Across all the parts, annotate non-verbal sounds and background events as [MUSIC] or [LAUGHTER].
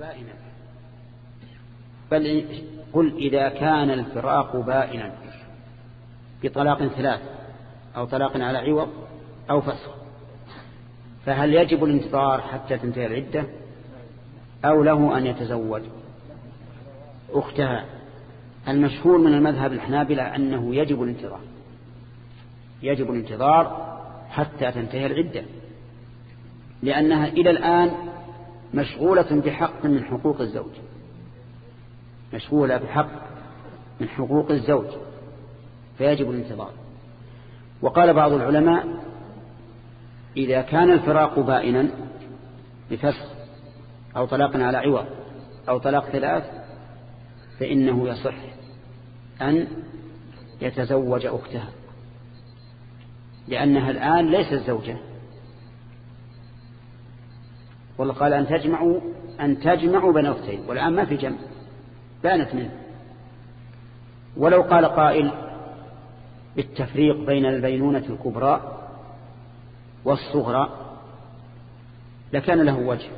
بائنا. بل قل إذا كان الفراق بائنا بطلاق ثلاث أو طلاق على عوض أو فسخ. فهل يجب الانتظار حتى تنتهي العدة؟ أو له أن يتزوج؟ أختها المشهور من المذهب الحنابلة أنه يجب الانتظار. يجب الانتظار حتى تنتهي العدة لأنها إلى الآن مشغولة بحق من حقوق الزوج. مشغولة بحق من حقوق الزوج. فيجب الانتظار. وقال بعض العلماء إذا كان الفراق بائنا بفسخ أو طلاق على عوض أو طلاق ثلاث فإنه يصح أن يتزوج أختها. لأنها الآن ليست زوجة. والله قال أن تجمعوا أن تجمعوا بين أختين والآن ما في جمع بانت منه ولو قال قائل بالتفريق بين البينونة الكبرى والصغرى لكان له وجه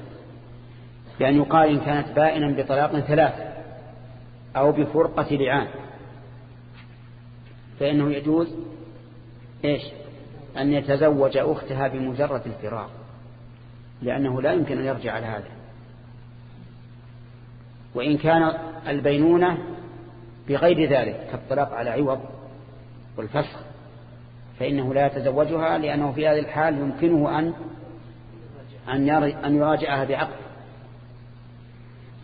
بأن يقال إن كانت بائنا بطلاق ثلاث أو بفرقة لعان. فإنه يجوز إيش؟ أن يتزوج أختها بمجرد الفراق. لأنه لا يمكن أن يرجع على هذا. وإن كان البينونة بغير ذلك كالطلاق على عوض والفسخ فإنه لا يتزوجها لأنه في هذه الحال يمكنه أن أن يراجعها بعقل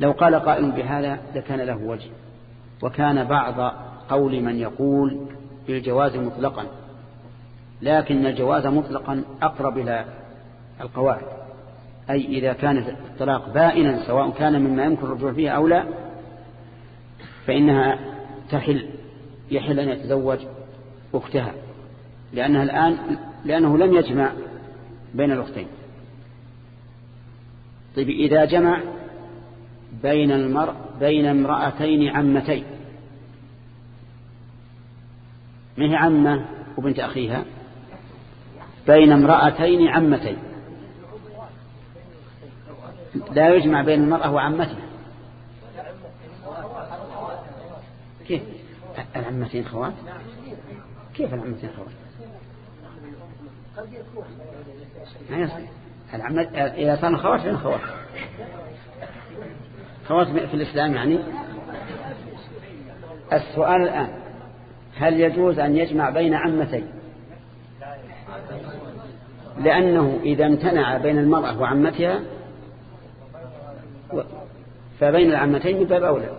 لو قال قائل بهذا لكان له وجه. وكان بعض قول من يقول بالجواز مطلقا لكن الجواز مطلقا أقرب إلى القواعد. أي إذا كان الطلاق بائنا سواء كان مما يمكن الرجوع فيه أو لا فإنها تحل يحل أن يتزوج أختها لأنها الآن لأنه لم يجمع بين الأختين. طيب إذا جمع بين المرء بين امرأتين عمتين ما هي عمة وبنت أخيها؟ بين امرأتين عمتين. لا يجمع بين المرأة وعمتها. كيف؟ العمتين خوات؟ كيف العمتين خوات؟ ما إذا صار خوات فين خوات؟ خوات في الإسلام يعني؟ السؤال الآن هل يجوز أن يجمع بين عمتين؟ لأنه إذا امتنع بين المرأة وعمتها فبين العمتين من باب أولى.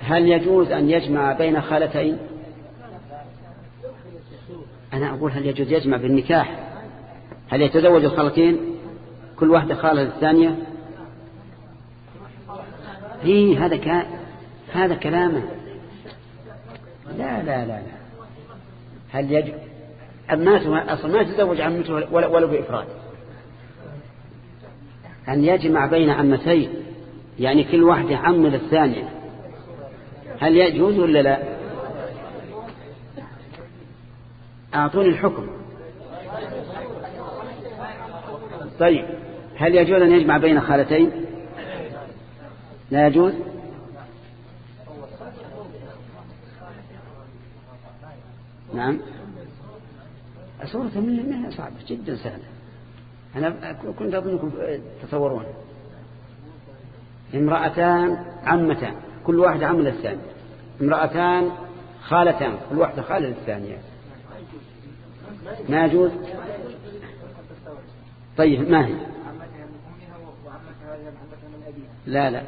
هل يجوز أن يجمع بين خالتين؟ أنا أقول هل يجوز يجمع بالنكاح. هل يتزوج الخالتين؟ كل واحدة خالة للثانية؟ إيه هذا ك... هذا كلامه. لا لا لا لا. هل يجب الناس أصلا ما يتزوج عمته ولا بإفراد. أن يجمع بين عمتين يعني كل واحدة عم للثانية. هل يجوز ولا لا؟ أعطوني الحكم. طيب هل يجوز أن يجمع بين خالتين؟ لا يجوز؟ نعم. صورة منها صعبة جدا سهلة. أنا كنت أظنكم تصورون امرأتان عمتان كل واحدة عم للثانية امرأتان خالتان كل واحدة خالة للثانية. ما يجوز؟ طيب ما هي؟ لا لا.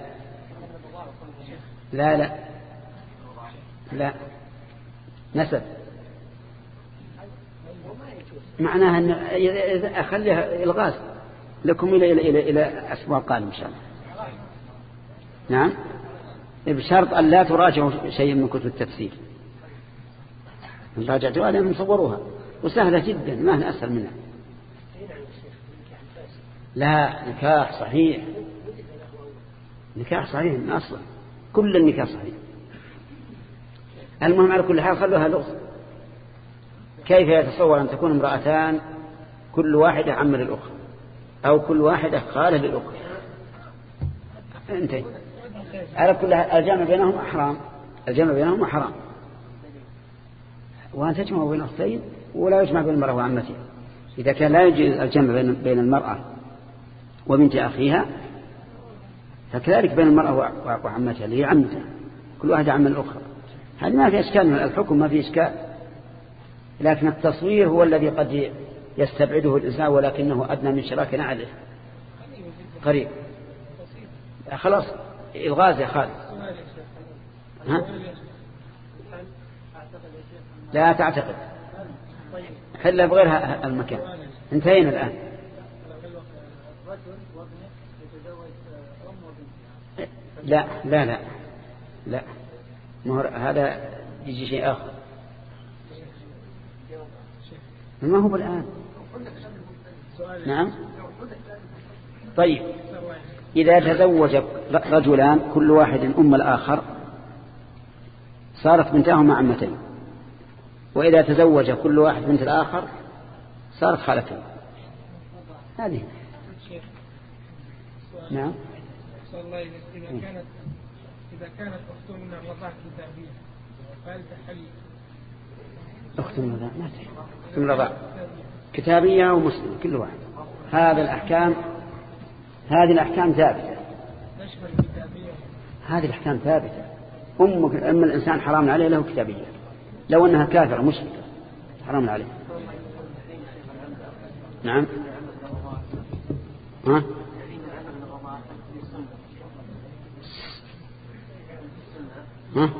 لا لا. لا. نسب. معناها أن أخليها إلغاز لكم إلى إلى إلى إلى أسبوع قادم إن شاء الله. نعم؟ بشرط أن لا تراجعوا شيء من كتب التفسير. إن راجعتوا هذا مصوروها. وسهلة جدا ما هي أسهل منها. لا نكاح صحيح. نكاح صحيح من أصلا كل النكاح صحيح. المهم على كل حال خلوها لغز. كيف يتصور أن تكون امرأتان كل واحدة عم للأخرى؟ أو كل واحدة خالة للأخرى؟ انتهي. على كل الجمع بينهم حرام. الجمع بينهم حرام. وأن تجمع بين أختين ولا يجمع بين المرأة وعمتها. إذا كان لا يجوز الجمع بين المرأة وبنت أخيها فكذلك بين المرأة وعمتها اللي هي عمتها. كل واحدة عم الأخرى هذه ما في إشكال الحكم ما في إشكال. لكن التصوير هو الذي قد يستبعده الإنسان ولكنه أدنى من شراك نعله. قريب. خلاص الغاز يا خالد. ها؟ لا تعتقد. حل بغير المكان. انتهينا الآن. لا لا لا. لا. مهر هذا يجي شيء آخر. ما هو الآن نعم. طيب. إذا تزوج رجلان كل واحد أم الآخر صارت بنتاهما عمتين. وإذا تزوج كل واحد بنت الآخر صارت خالتين. هذه. نعم. الله إذا كانت إذا كانت أخت من الرضاع كتابية فهل تحل أخت من الرضاع ما تحل أخت من الرضاع كتابية ومسلم كل واحد. هذا الأحكام هذه الأحكام ثابتة. هذه الأحكام ثابتة. أم أم الإنسان حرام عليه له كتابية. لو أنها كافرة مشركة حرام عليه. نعم. ها؟ ها؟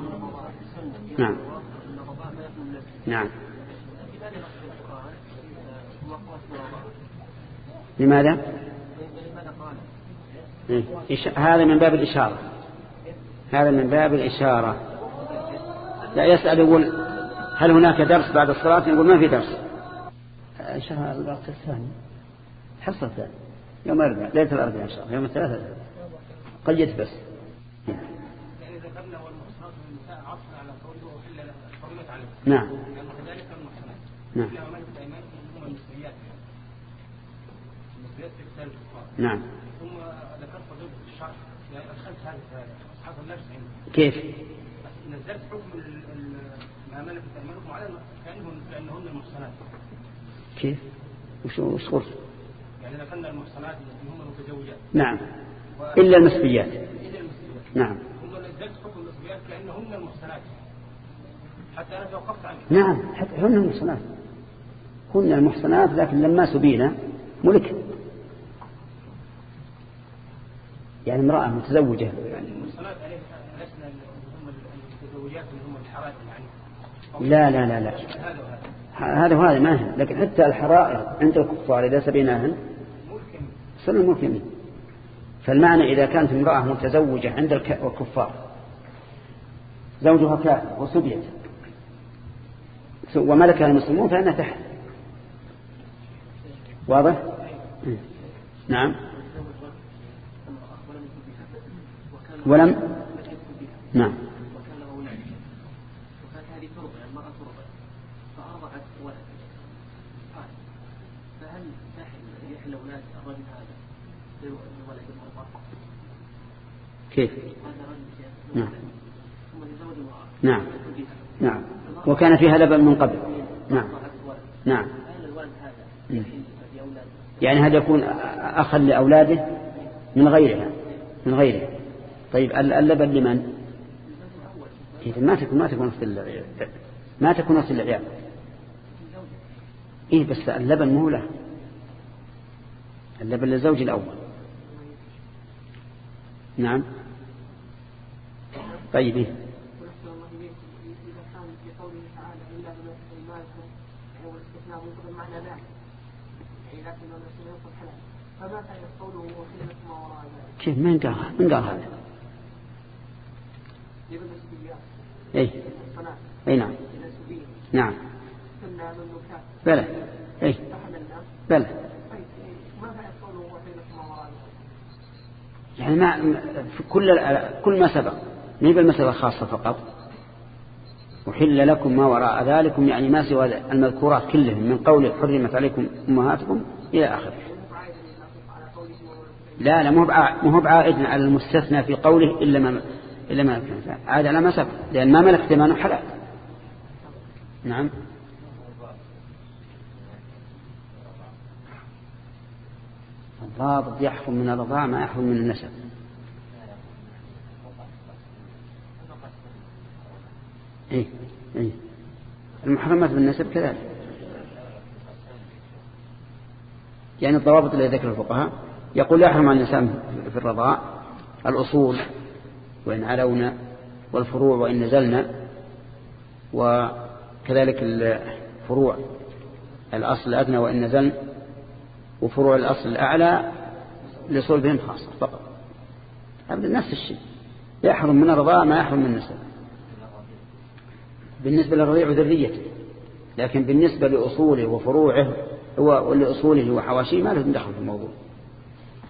نعم. نعم. لماذا؟ هذا من باب الإشارة. هذا من باب الإشارة. لا يسأل يقول هل هناك درس بعد الصلاة؟ يقول ما في درس. الله الوقت الثاني. حصة الثاني يوم أربع ليلة الأربعاء إن شاء الله. يوم الثلاثة. قيد بس. يعني الكفار نعم. ثم ذكرت فضيلة الشرح يعني أدخلت هذا أصحاب النفس كيف؟ نزلت حكم ما ملكت أيمانكم على كأنهن كأنهن المحصنات كيف؟ وش وش قلت؟ يعني ذكرنا المحصنات التي هم المتزوجات نعم. إلا المسبيات. إلا المسبيات نعم. ثم نزلت حكم المسبيات كأنهن المحصنات حتى أنا توقفت عنه. نعم. حتى هن المحصنات هن المحصنات لكن لما سبينا ملك. يعني امرأة متزوجة. يعني المحصنات لسنا هم المتزوجات هم الحرائر يعني. لا لا لا لا. هذا وهذا ما هي لكن حتى الحرائر عند الكفار إذا سبيناهن صرنا ملك فالمعنى إذا كانت امرأة متزوجة عند الكفار زوجها كافر وسبيت وملكها المسلمون فإنها تحت واضح؟ نعم. ولم؟ نعم. كيف؟ نعم. نعم. نعم. وكان فيها لبن من قبل. نعم. نعم. يعني هذا يكون أخا لأولاده من غيرها من غيرها. طيب اللبن لمن؟ إذا ما تكون ما تكون في ما تكون في العيال. إيه بس اللبن مو له. اللبن للزوج الأول. نعم. طيب إيه؟ كيف من قال من قال هذا؟ اي اي نعم. نعم. بلى. اي بلى. يعني ما في كل كل ما سبق. ما هي بالمسألة الخاصة فقط؟ وحل لكم ما وراء ذلكم يعني ما سوى المذكورات كلهم من قول حرمت عليكم أمهاتكم إلى آخره. لا لا مو بعائد على المستثنى في قوله إلا ما إلا ما ملك عاد على ما سبق لأن ما ملك ثمانه حلال. نعم. الضابط يحكم من الرضاع ما يحكم من النسب. إيه إيه. المحرمات بالنسب كذلك. يعني الضوابط التي ذكر الفقهاء. يقول يحرم على الإنسان في الرضاع الأصول وإن علونا والفروع وإن نزلنا وكذلك الفروع الأصل الأدنى وإن نزلنا وفروع الأصل الأعلى لصلبهم خاصة فقط. أبدا نفس الشيء. يحرم من الرضاء ما يحرم من النسب بالنسبة للرضيع وذريته لكن بالنسبة لأصوله وفروعه ولأصوله وحواشيه ما لهم دخل في الموضوع.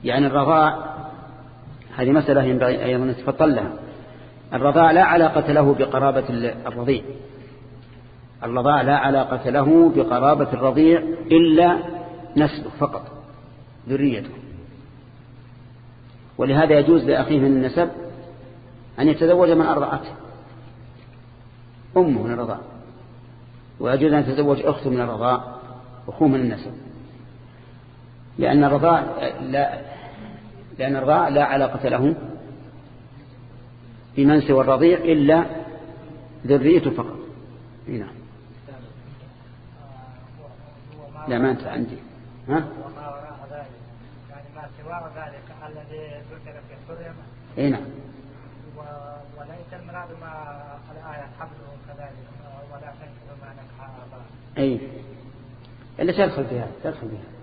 يعني الرضاع هذه مسألة ينبغي أيضا نتفطن لها. الرضاع لا علاقة له بقرابة الرضيع. الرضاع لا علاقة له بقرابة الرضيع إلا نسله فقط ذريته. ولهذا يجوز لأخيه من النسب أن يتزوج من أرضعته أمه من الرضاع ويجوز أن يتزوج أخته من الرضاع أخوه من النسب. لأن الرضاع لا لأن الرضاع لا علاقة له بمن سوى الرضيع إلا ذريته فقط. نعم. لا ما أنت عندي. ها؟ سوى ذلك الذي ذكر في الحرمة إي نعم. وليس المراد ما الآية حبله كذلك ولا تنكر ما نكح آباء إي. إلا تدخل فيها تدخل فيها.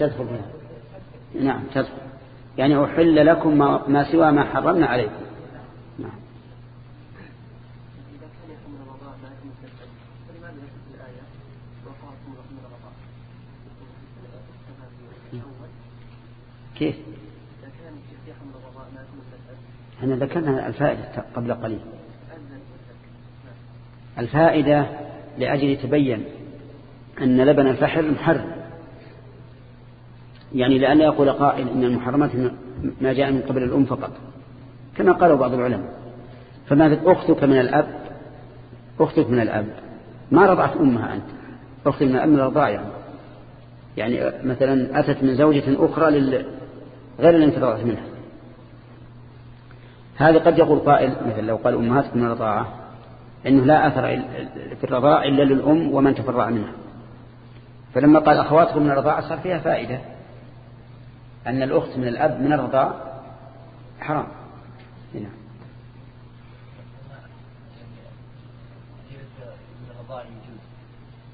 تدخل فيها نعم تدخل. يعني أحل لكم ما سوى ما حرمنا عليكم. نعم. كيف؟ إحنا ذكرنا الفائدة قبل قليل. الفائدة لأجل يتبين أن لبن الفحل محرم. يعني لأن يقول قائل إن المحرمات ما جاء من قبل الأم فقط كما قالوا بعض العلماء. فما أختك من الأب أختك من الأب ما رضعت أمها أنت؟ أختك من الأب الرضاع يعني. يعني مثلا أتت من زوجة أخرى لل... غير اللي رضعت منها. هذا قد يقول قائل مثل لو قال أمهاتك من الرضاعة إنه لا أثر في الرضاع إلا للأم ومن تفرع منها. فلما قال أخواتكم من الرضاعة صار فيها فائدة. أن الأخت من الأب من الرضاع حرام. هنا.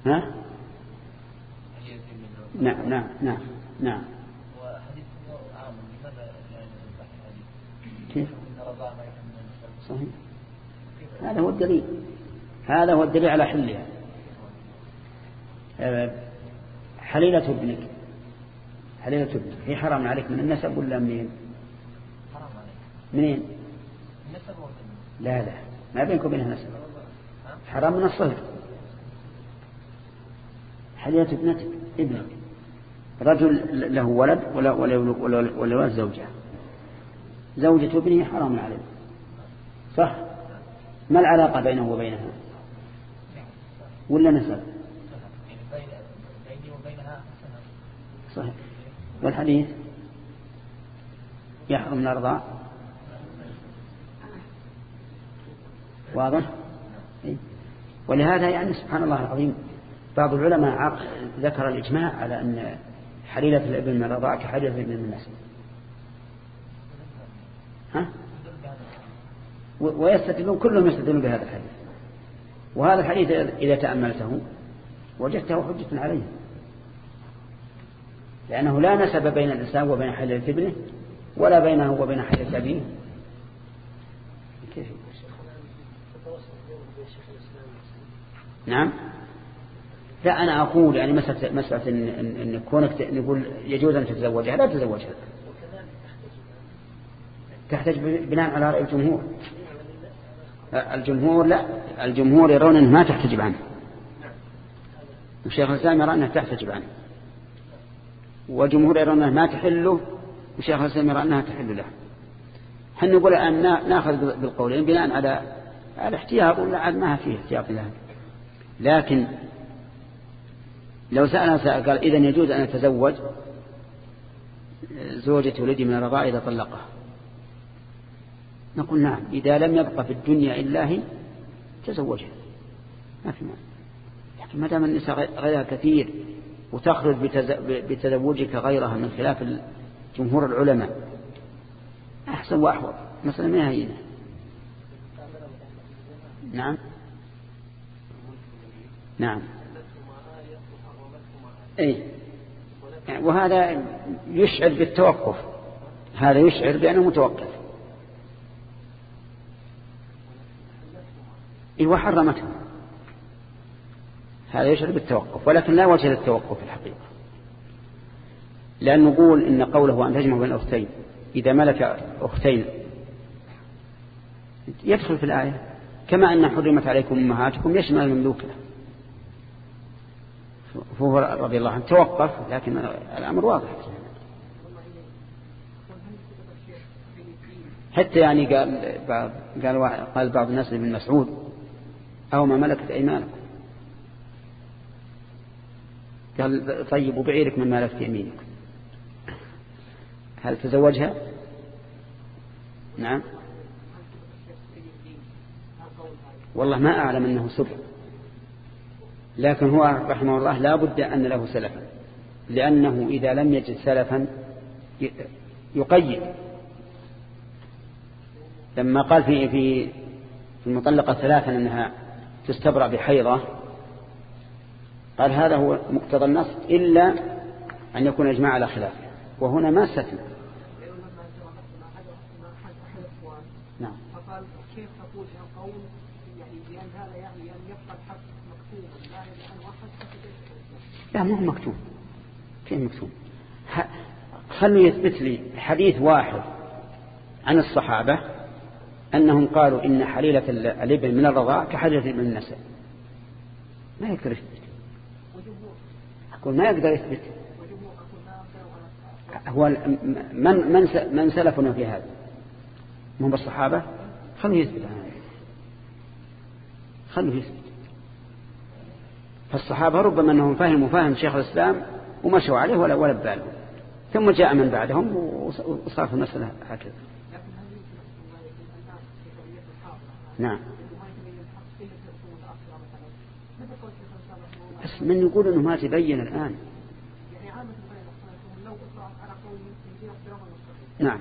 ها؟ نعم نعم نعم نعم. كيف؟ صحيح. هذا هو الدليل. هذا هو الدليل على حلها. آه، حليلة ابنك. حليلة ابنك هي حرام عليك. من النسب ولا منين؟ حرام عليك منين؟ النسب لا لا. ما بينك وبينها نسب. حرام من الصهر حليلة ابنتك ابنك. رجل له ولد ولا ولا ولا, ولا زوجة. زوجة ابنه حرام عليه. صح؟ ما العلاقة بينه وبينها؟ ولا نسب؟ صحيح. والحديث يحرم الأرضاء واضح؟ إيه. ولهذا يعني سبحان الله العظيم بعض العلماء ذكر الإجماع على أن حليلة الابن من الرضاعة كحليلة الابن من النسب ها؟ ويستدلون كلهم يستدلون بهذا الحديث. وهذا الحديث إذا تأملته وجدته حجة عليه. لأنه لا نسب بين الإنسان وبين حليلة ابنه ولا بينه وبين حليلة أبيه. كيف؟ نعم. لا أنا أقول يعني مسألة, مسألة إن, إن, إن كونك نقول يجوز أن تتزوجها لا تتزوجها. تحتاج بناء على رأي الجمهور. الجمهور لا الجمهور يرون أنه ما تحتجب عنه. الشيخ الإسلام يرى أنها تحتجب عنه. وجمهور أنه ما تحله وشيخ الإسلام يرى أنها تحل له. حن نقول الآن ناخذ بالقولين بناء على الاحتياط ولا ما فيه احتياط لها لكن لو سألنا سأل قال إذن يجوز أن أتزوج زوجة ولدي من الرضاء إذا طلقها. نقول نعم إذا لم يبقى في الدنيا إلا هي تزوجها. ما في لكن ما دام النساء غيرها كثير وتخرج بتزوجك غيرها من خلاف جمهور العلماء. أحسن وأحوط. مثلا ما هي نعم. نعم. أي وهذا يشعر بالتوقف. هذا يشعر بأنه متوقف. إيه وحرمته. هذا يشعر بالتوقف ولكن لا وجه للتوقف الحقيقة. لأن نقول إن قوله أن تجمع بين الأختين إذا ملك أختين يدخل في الآية. كما أن حرمت عليكم أمهاتكم يشمل المملوكة فهو رضي الله عنه توقف لكن الأمر واضح. حتى يعني قال قال قال بعض الناس لابن مسعود أو ما ملكت أيمانكم. قال طيب وبعيرك من ملكت يمينك. هل تزوجها؟ نعم. والله ما أعلم أنه سر لكن هو رحمه الله لا بد أن له سلفا. لأنه إذا لم يجد سلفا يقيد. لما قال في في في المطلقة ثلاثا أنها تستبرأ بحيضة قال هذا هو مقتضى النص إلا أن يكون إجماع على خلافه وهنا ما استثنى. نعم. فقال كيف تقول قول يعني بأن هذا يعني أن يبقى الحق مكتوبا لا يجعل واحد لا مو مكتوب. كيف مكتوب؟ خلوا يثبت لي حديث واحد عن الصحابة أنهم قالوا إن حليلة الابن من الرضاع كحليلة من النساء. ما يقدر يثبت أقول ما يقدر يثبت. هو من من من سلفنا في هذا؟ هم بالصحابة؟ خلوا يثبت هذا خلوا يثبت فالصحابة ربما أنهم فهموا فهم شيخ الإسلام ومشوا عليه ولا ولا بالهم ثم جاء من بعدهم وصار في المسألة هكذا. نعم. بس من يقول إنه ما تبين الآن. نعم.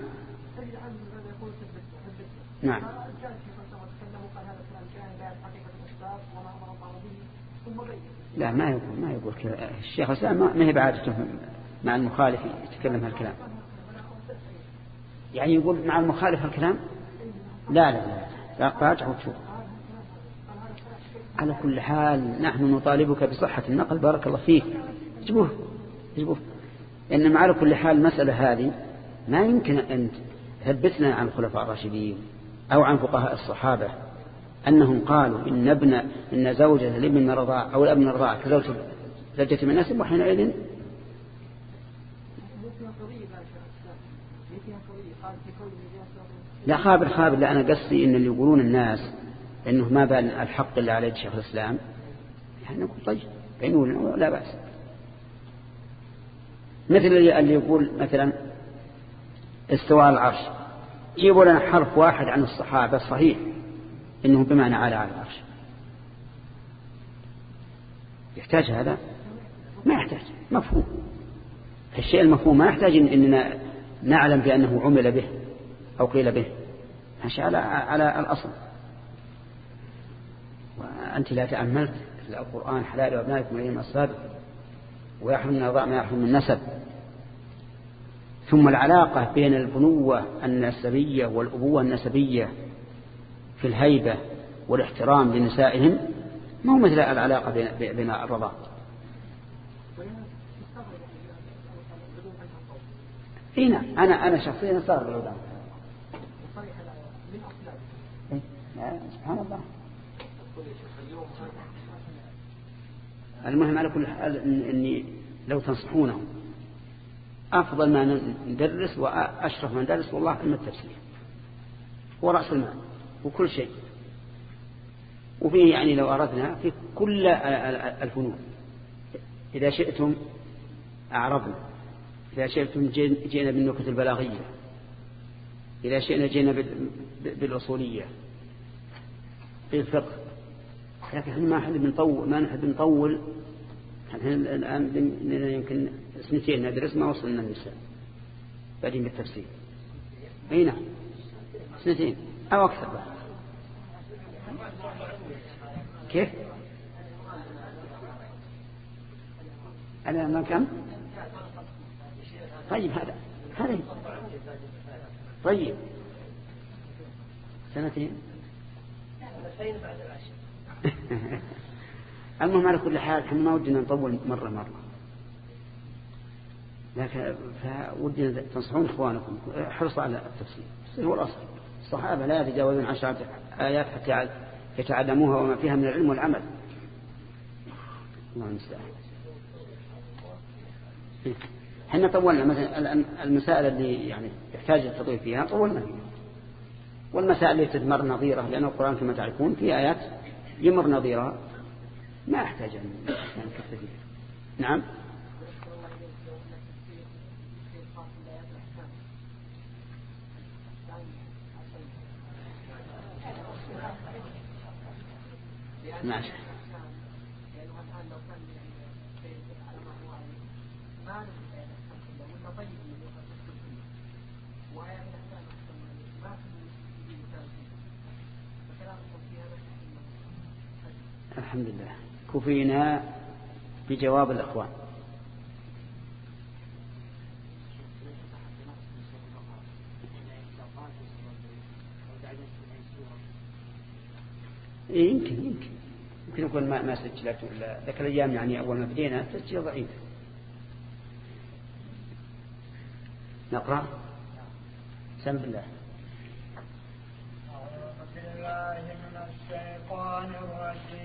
نعم. لا ما يقول ما يقول الشيخ الإسلام ما هي بعادته مع المخالف يتكلم هالكلام. يعني يقول مع المخالف هالكلام؟ لا لا لا, لا راجع وتشوف على كل حال نحن نطالبك بصحة النقل بارك الله فيك. اجبوه اجبوه إنما على كل حال المسألة هذه ما يمكن أن ثبتنا عن الخلفاء الراشدين أو عن فقهاء الصحابة أنهم قالوا إن ابن إن زوجة الابن من الرضاع أو الابن من الرضاع كزوجة زوجة من نسب وحينئذ لا خابر خابر لا أنا قصدي إن اللي يقولون الناس إنه ما بان الحق اللي عليه شيخ الإسلام. يعني نقول طيب لا بأس. مثل اللي يقول مثلا استواء العرش. جيبوا لنا حرف واحد عن الصحابة صحيح. إنه بمعنى على على العرش. يحتاج هذا؟ ما يحتاج. مفهوم. الشيء المفهوم ما يحتاج إننا نعلم بأنه عمل به أو قيل به. ماشي على على الأصل. وأنت لا تأملت القرآن حلال وأبنائكم إليهم السابق ويحرم ما يحرم النسب. ثم العلاقة بين البنوة النسبية والأبوة النسبية في الهيبة والاحترام لنسائهم ما هو مثل العلاقة بين الرضا هنا أنا أنا شخصيا صار بالعلماء إيه؟ سبحان الله. المهم على كل حال إني لو تنصحونهم أفضل ما ندرس وأشرف ما ندرس والله علم التفسير هو رأس المال وكل شيء. وفيه يعني لو أردنا في كل الفنون إذا شئتم أعرضنا إذا شئتم جئنا بالنكت البلاغية إذا شئنا جئنا بالأصولية بالفقه لكن إحنا ما نحب نطول ما نحب نطول الآن يمكن سنتين ندرس؟ ما وصلنا النساء بعدين بالتفسير أي نعم. سنتين. أو أكثر. بقى. كيف؟ أنا ما كم؟ طيب هذا هذا طيب. سنتين. [LAUGHS] المهم على كل حال إحنا ما ودنا نطول مرة مرة. لكن فودنا تنصحون إخوانكم. حرصوا على التفسير هو الأصل. الصحابة لا يتجاوزون عشرة آيات حتى يتعلموها وما فيها من العلم والعمل. الله المستعان. إحنا طولنا. مثلا المسائل اللي يعني يحتاج التطويل فيها طولنا والمسائل التي تمر نظيرة لأن القرآن كما تعرفون في آيات يمر نظيرة ما أحتاج أن نكفر فيها نعم؟ ماشي الحمد لله. كفينا بجواب الأخوان. إيه، يمكن يمكن. يمكن يكون ما ما سجلت ولا ذاك الأيام يعني أول ما بدينا تسجيل ضعيف. نقرأ؟ سم بالله. أعوذ بالله من الشيطان الرجيم.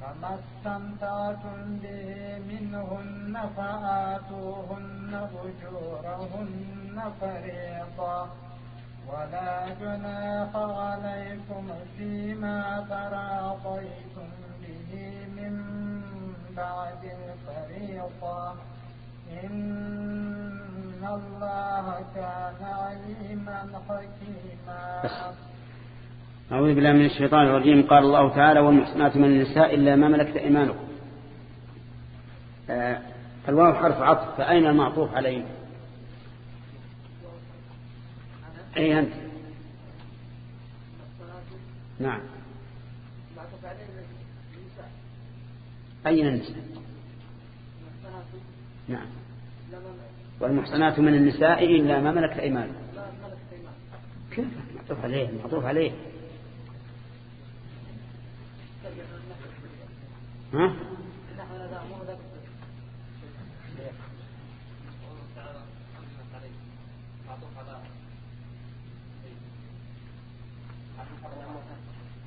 فما استمتعتم به منهن فآتوهن أجورهن فريضة. ولا جناح عليكم فيما تراضيتم به من بعد الفريضة. إن الله كان عليما حكيما. أعوذ بالله من الشيطان الرجيم. قال الله تعالى والمحسنات من النساء إلا ما ملكت إيمانكم. آه الواو حرف عطف فأين المعطوف عليه؟ أي أنت؟ نعم. أين النساء؟ نعم. والمحصنات من النساء إلا ما ملكت أيمانكم. كيف؟ معطوف عليه معطوف عليه. ها؟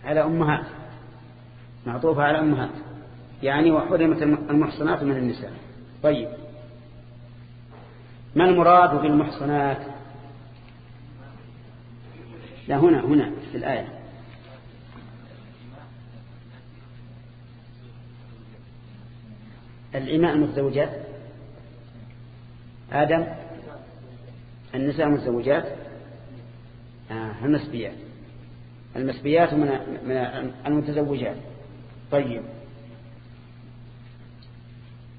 على أمهات معطوفة على أمهات يعني وحرمت المحصنات من النساء. طيب. ما المراد بالمحصنات؟ لا هنا هنا في الآية. الإماء المتزوجات آدم؟ النساء المتزوجات آه المسبيات. المسبيات من من المتزوجات. طيب.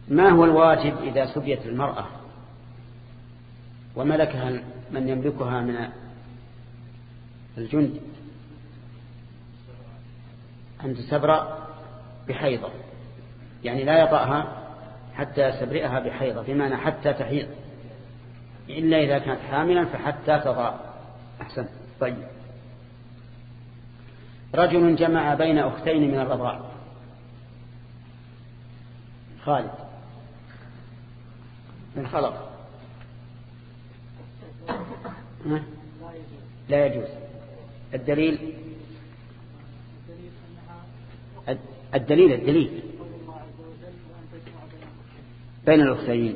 ما هو الواجب إذا سبيت المرأة؟ وملكها من يملكها من الجند. أن تستبرأ بحيضة. يعني لا يطأها حتى يستبرئها بحيضة بمعنى حتى تحيض. إلا إذا كانت حاملا فحتى تضاء أحسن. طيب. رجل جمع بين أختين من الرضاع خالد. من خلق. لا يجوز. الدليل؟ الدليل الدليل. بين الأختين.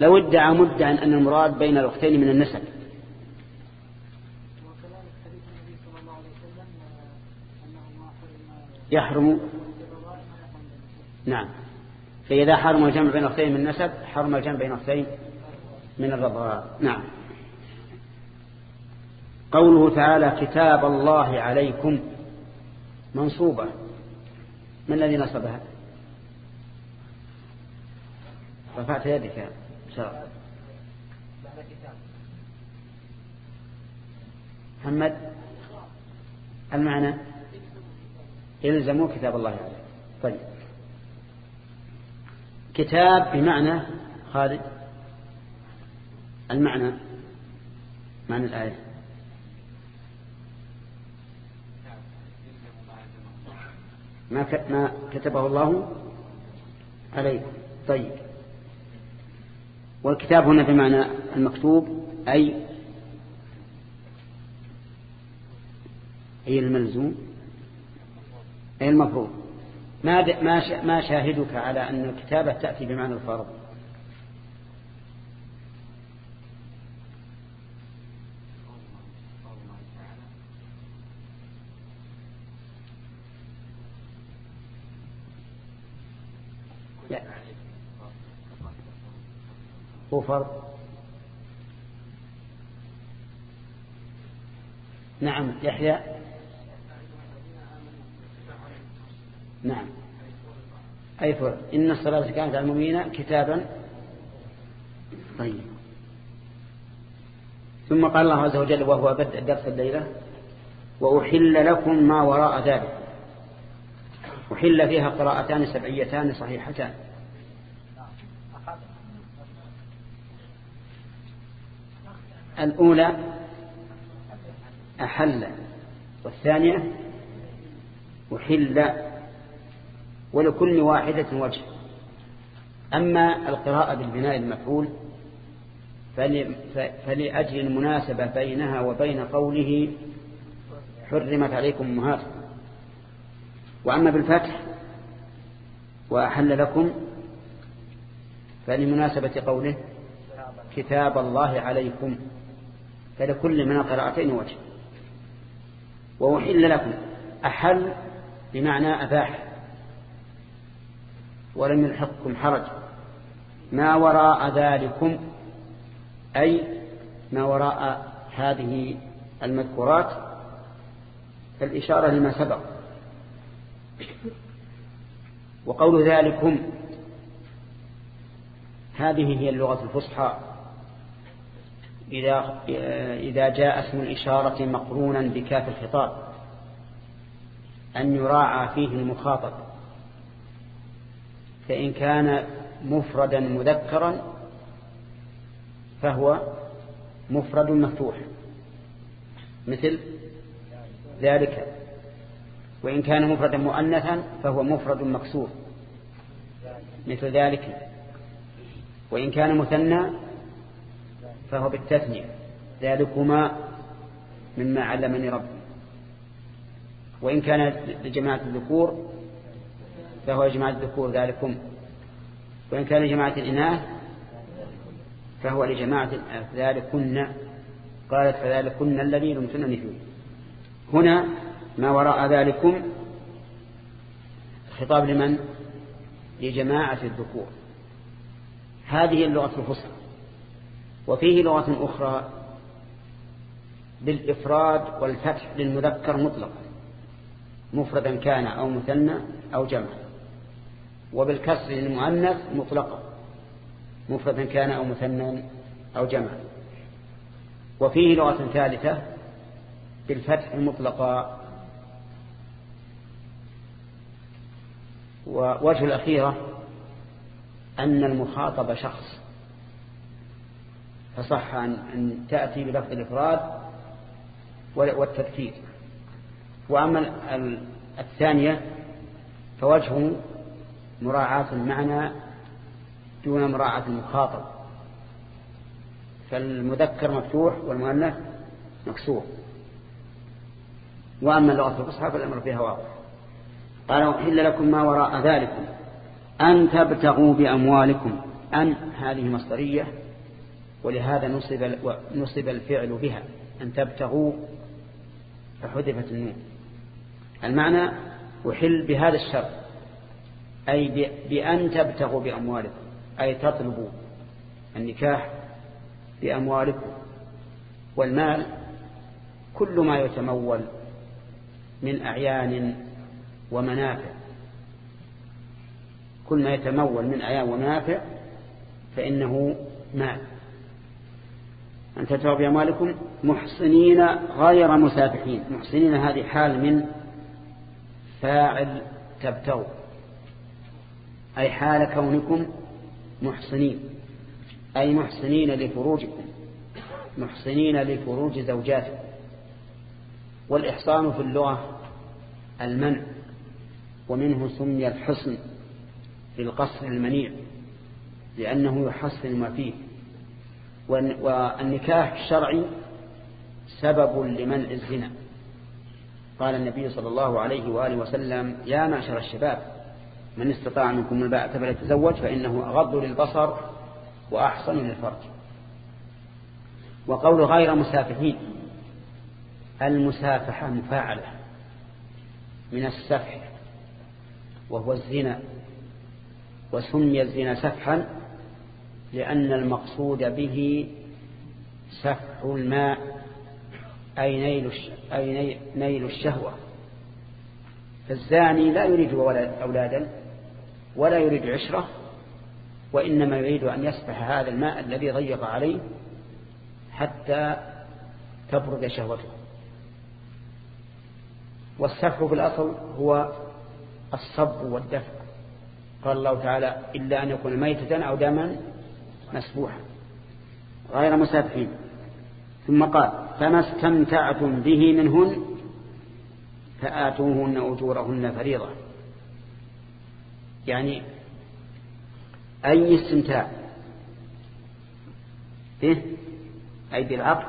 لو ادعى مدعا أن المراد بين الأختين من النسب. يحرم. نعم. فإذا حرم الجمع بين أختين من النسب حرم الجمع بين أختين من الرضاء. نعم. قوله تعالى كتاب الله عليكم. منصوبة. من الذي نصبها؟ رفعت يدك شرف محمد المعنى؟ الزموا كتاب الله عليه. طيب. كتاب بمعنى خالد. المعنى؟ معنى الآية. ما كتبه الله عليكم. طيب. والكتاب هنا بمعنى المكتوب أي أي الملزوم أي المفروض. ما ما شاهدك على أن الكتابة تأتي بمعنى الفرض؟ فرض نعم يحيى. نعم. أي فرض إن الصلاة كانت على المؤمنين كتابا. طيب. ثم قال الله عز وجل وهو بدء درس الليلة وأحل لكم ما وراء ذلك. أحل فيها قراءتان سبعيتان صحيحتان. الأولى أحل والثانية أحل ولكل واحدة وجه. أما القراءة بالبناء المفعول فلأجل المناسبة بينها وبين قوله حرمت عليكم أمهاتكم وأما بالفتح وأحل لكم فلمناسبة قوله كتاب الله عليكم. فلكل من القراءتين وجه. وأحل لكم أحل بمعنى أباح. ولم يلحقكم حرج. ما وراء ذلكم أي ما وراء هذه المذكورات الإشارة لما سبق. وقول ذلكم هذه هي اللغة الفصحى. إذا, إذا جاء اسم الإشارة مقرونا بكاف الخطاب. أن يراعى فيه المخاطب. فإن كان مفردا مذكرا فهو مفرد مفتوح. مثل ذلك. وإن كان مفردا مؤنثا فهو مفرد مكسور. مثل ذلك. وإن كان مثنى فهو بالتثنية. ذلكما مما علمني ربي. وإن كان لجماعة الذكور فهو جماعة الذكور ذلكم. وإن كان لجماعة الإناث فهو لجماعة ذلكن. قالت فذلكن الذي لمتنني فيه. هنا ما وراء ذلكم خطاب لمن؟ لجماعة الذكور. هذه اللغة الفصحى. وفيه لغة أخرى بالإفراد والفتح للمذكر مطلقا مفردا كان أو مثنى أو جمع وبالكسر للمؤنث مطلقا مفردا كان أو مثنى أو جمع. وفيه لغة ثالثة بالفتح المطلقة ووجه الأخيرة أن المخاطب شخص. فصح أن تأتي بلفظ الإفراد والتذكير وأما الثانية فوجه مراعاة المعنى دون مراعاة المخاطب. فالمذكر مفتوح والمؤنث مكسور. وأما اللغة الفصحى فالأمر فيها واضح. قال وحل لكم ما وراء ذلكم. أن تبتغوا بأموالكم. أن هذه مصدرية. ولهذا نصب, نصب الفعل بها أن تبتغوا فحذفت النون. المعنى وحل بهذا الشر أي بأن تبتغوا بأموالكم أي تطلبوا النكاح بأموالكم. والمال كل ما يتمول من أعيان ومنافع. كل ما يتمول من أعيان ومنافع فإنه مال. أن تتبعوا بأموالكم محصنين غير مسافحين. محصنين هذه حال من فاعل تبتغوا. أي حال كونكم محصنين. أي محصنين لفروجكم. محصنين لفروج زوجاتكم. والإحصان في اللغة المنع. ومنه سمي الحصن للقصر المنيع. لأنه يحصن ما فيه. والنكاح الشرعي سبب لمنع الزنا. قال النبي صلى الله عليه وآله وسلم يا معشر الشباب من استطاع منكم الباءة فليتزوج فإنه أغض للبصر وأحصن للفرج. وقول غير مسافحين المسافحة مفاعلة من السفح وهو الزنا وسمي الزنا سفحا لأن المقصود به سفح الماء أي نيل, أي نيل الشهوة. فالزاني لا يريد أولادا ولا يريد عشرة وإنما يريد أن يسفح هذا الماء الذي ضيق عليه حتى تبرد شهوته. والسفح في الأصل هو الصب والدفع. قال الله تعالى إلا أن يكون ميتة أو دما مسبوحا غير مسافحين ثم قال فما استمتعتم به منهن؟ فآتوهن أجورهن فريضة. يعني أي استمتاع به؟ أي بالعقل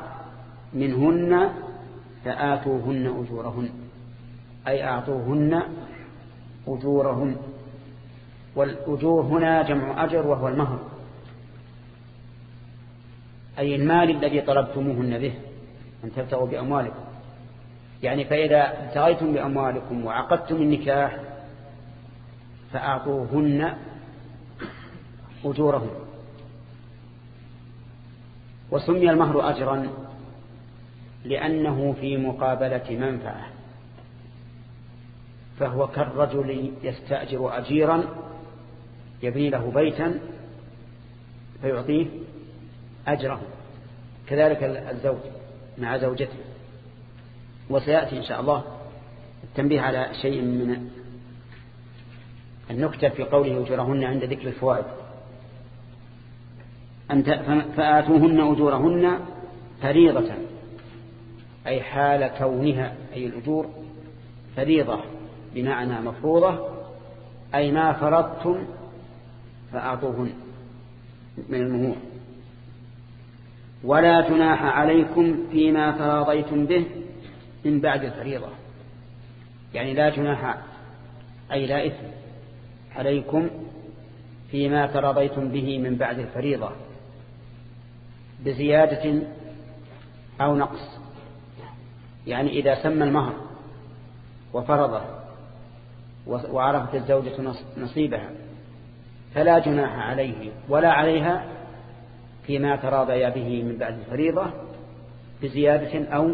منهن فآتوهن أجورهن أي أعطوهن أجورهن. والأجور هنا جمع أجر وهو المهر. أي المال الذي طلبتموهن به أن تبتغوا بأموالكم. يعني فإذا ابتغيتم بأموالكم وعقدتم النكاح فأعطوهن أجورهن. وسمي المهر أجرا لأنه في مقابلة منفعة. فهو كالرجل يستأجر أجيرا يبني له بيتا فيعطيه أجره. كذلك الزوج مع زوجته. وسيأتي إن شاء الله التنبيه على شيء من النكتة في قوله أجورهن عند ذكر الفوائد. فآتوهن أجورهن فريضة أي حال كونها أي الأجور فريضة بمعنى مفروضة أي ما فرضتم فأعطوهن من المهور. ولا جناح عليكم فيما تراضيتم به من بعد الفريضة. يعني لا جناح أي لا إثم عليكم فيما تراضيتم به من بعد الفريضة. بزيادة أو نقص. يعني إذا سمى المهر وفرضه وعرفت الزوجة نصيبها فلا جناح عليه ولا عليها فيما تراضيا به من بعد الفريضة بزيادة أو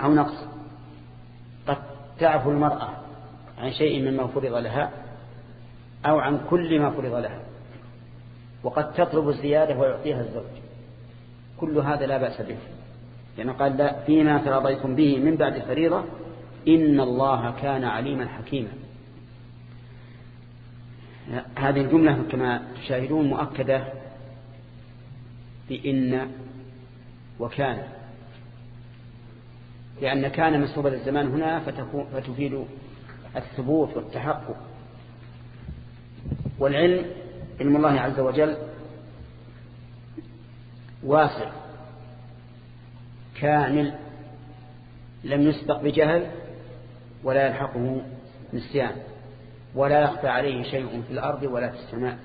أو نقص. قد تعفو المرأة عن شيء مما فرض لها أو عن كل ما فرض لها وقد تطلب الزيادة ويعطيها الزوج. كل هذا لا بأس به لأنه قال لا فيما تراضيتم به من بعد الفريضة إن الله كان عليما حكيما. هذه الجملة كما تشاهدون مؤكدة بإن وكان. لأن كان مسلوبة الزمان هنا فتفيد الثبوت والتحقق. والعلم علم الله عز وجل واسع كامل لم يسبق بجهل ولا يلحقه نسيان ولا يخفى عليه شيء في الأرض ولا في السماء.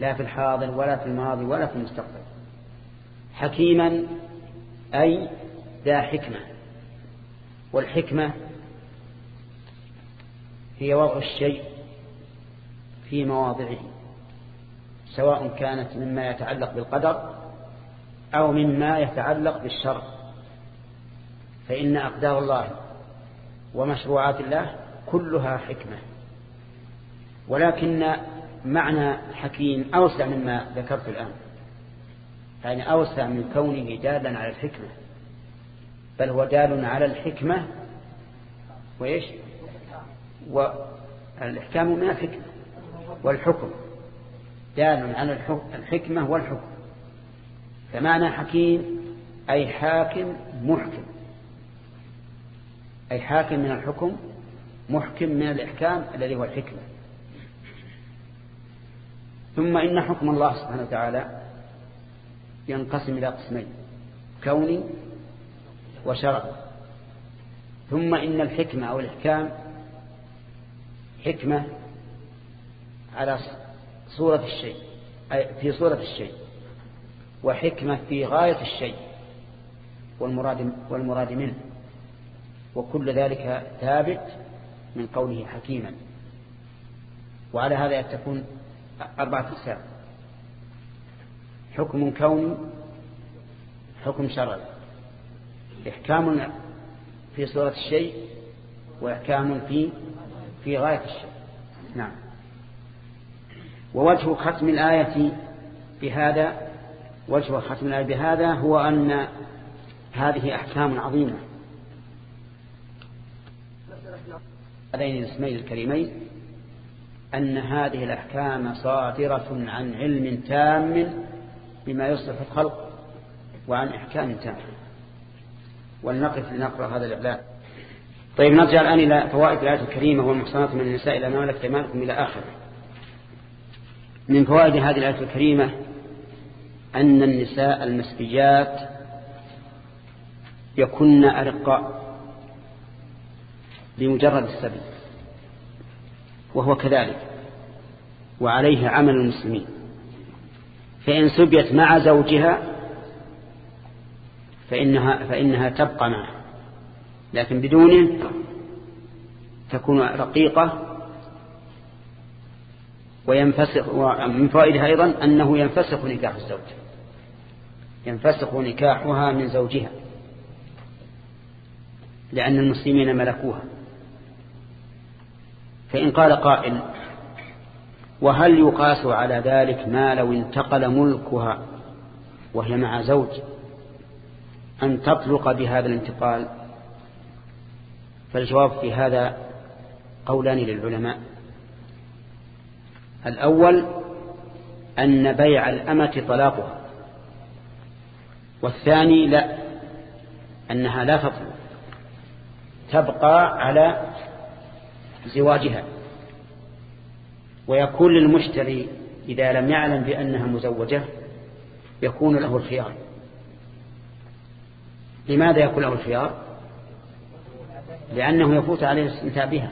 لا في الحاضر ولا في الماضي ولا في المستقبل. حكيما أي ذا حكمة. والحكمة هي وضع الشيء في مواضعه سواء كانت مما يتعلق بالقدر أو مما يتعلق بالشر فإن أقدار الله ومشروعات الله كلها حكمة. ولكن معنى حكيم أوسع مما ذكرت الآن. يعني أوسع من كونه دالا على الحكمة. بل هو دال على الحكمة وإيش؟ والإحكام من الحكمة والحكم. دال على الحكمة والحكم. فمعنى حكيم أي حاكم محكم. أي حاكم من الحكم محكم من الإحكام الذي هو الحكمة. ثم إن حكم الله سبحانه وتعالى ينقسم إلى قسمين كوني وشرع. ثم إن الحكمة أو الإحكام حكمة على صورة الشيء أي في صورة الشيء وحكمة في غاية الشيء والمراد, والمراد منه. وكل ذلك ثابت من قوله حكيما. وعلى هذا تكون أربعة أقسام حكم كوني حكم شرعي إحكام في صورة الشيء وإحكام في في غاية الشيء. نعم. ووجه ختم الآية بهذا وجه ختم الآية بهذا هو أن هذه أحكام عظيمة. هذين الاسمين الكريمين؟ أن هذه الأحكام صادرة عن علم تام بما يصلح الخلق وعن إحكام تام. ولنقف لنقرأ هذا الإعلان. طيب نرجع الآن إلى فوائد الآية الكريمة والمحصنات من النساء إلى ما ملكت أيمانكم إلى آخر من فوائد هذه الآية الكريمة أن النساء المسبيات يكن أرقاء بمجرد السبي وهو كذلك. وعليه عمل المسلمين. فإن سبيت مع زوجها فإنها, فإنها تبقى معه. لكن بدونه تكون رقيقة وينفسخ ومن فوائدها أيضا أنه ينفسخ نكاح الزوج. ينفسخ نكاحها من زوجها. لأن المسلمين ملكوها. فإن قال قائل وهل يقاس على ذلك ما لو انتقل ملكها وهي مع زوج أن تطلق بهذا الانتقال؟ فالجواب في هذا قولان للعلماء. الأول أن بيع الأمة طلاقها والثاني لا أنها لا تطلق تبقى على زواجها. ويكون للمشتري إذا لم يعلم بأنها مزوجة يكون له الخيار. لماذا يكون له الخيار؟ لأنه يفوت عليه الاستمتاع بها.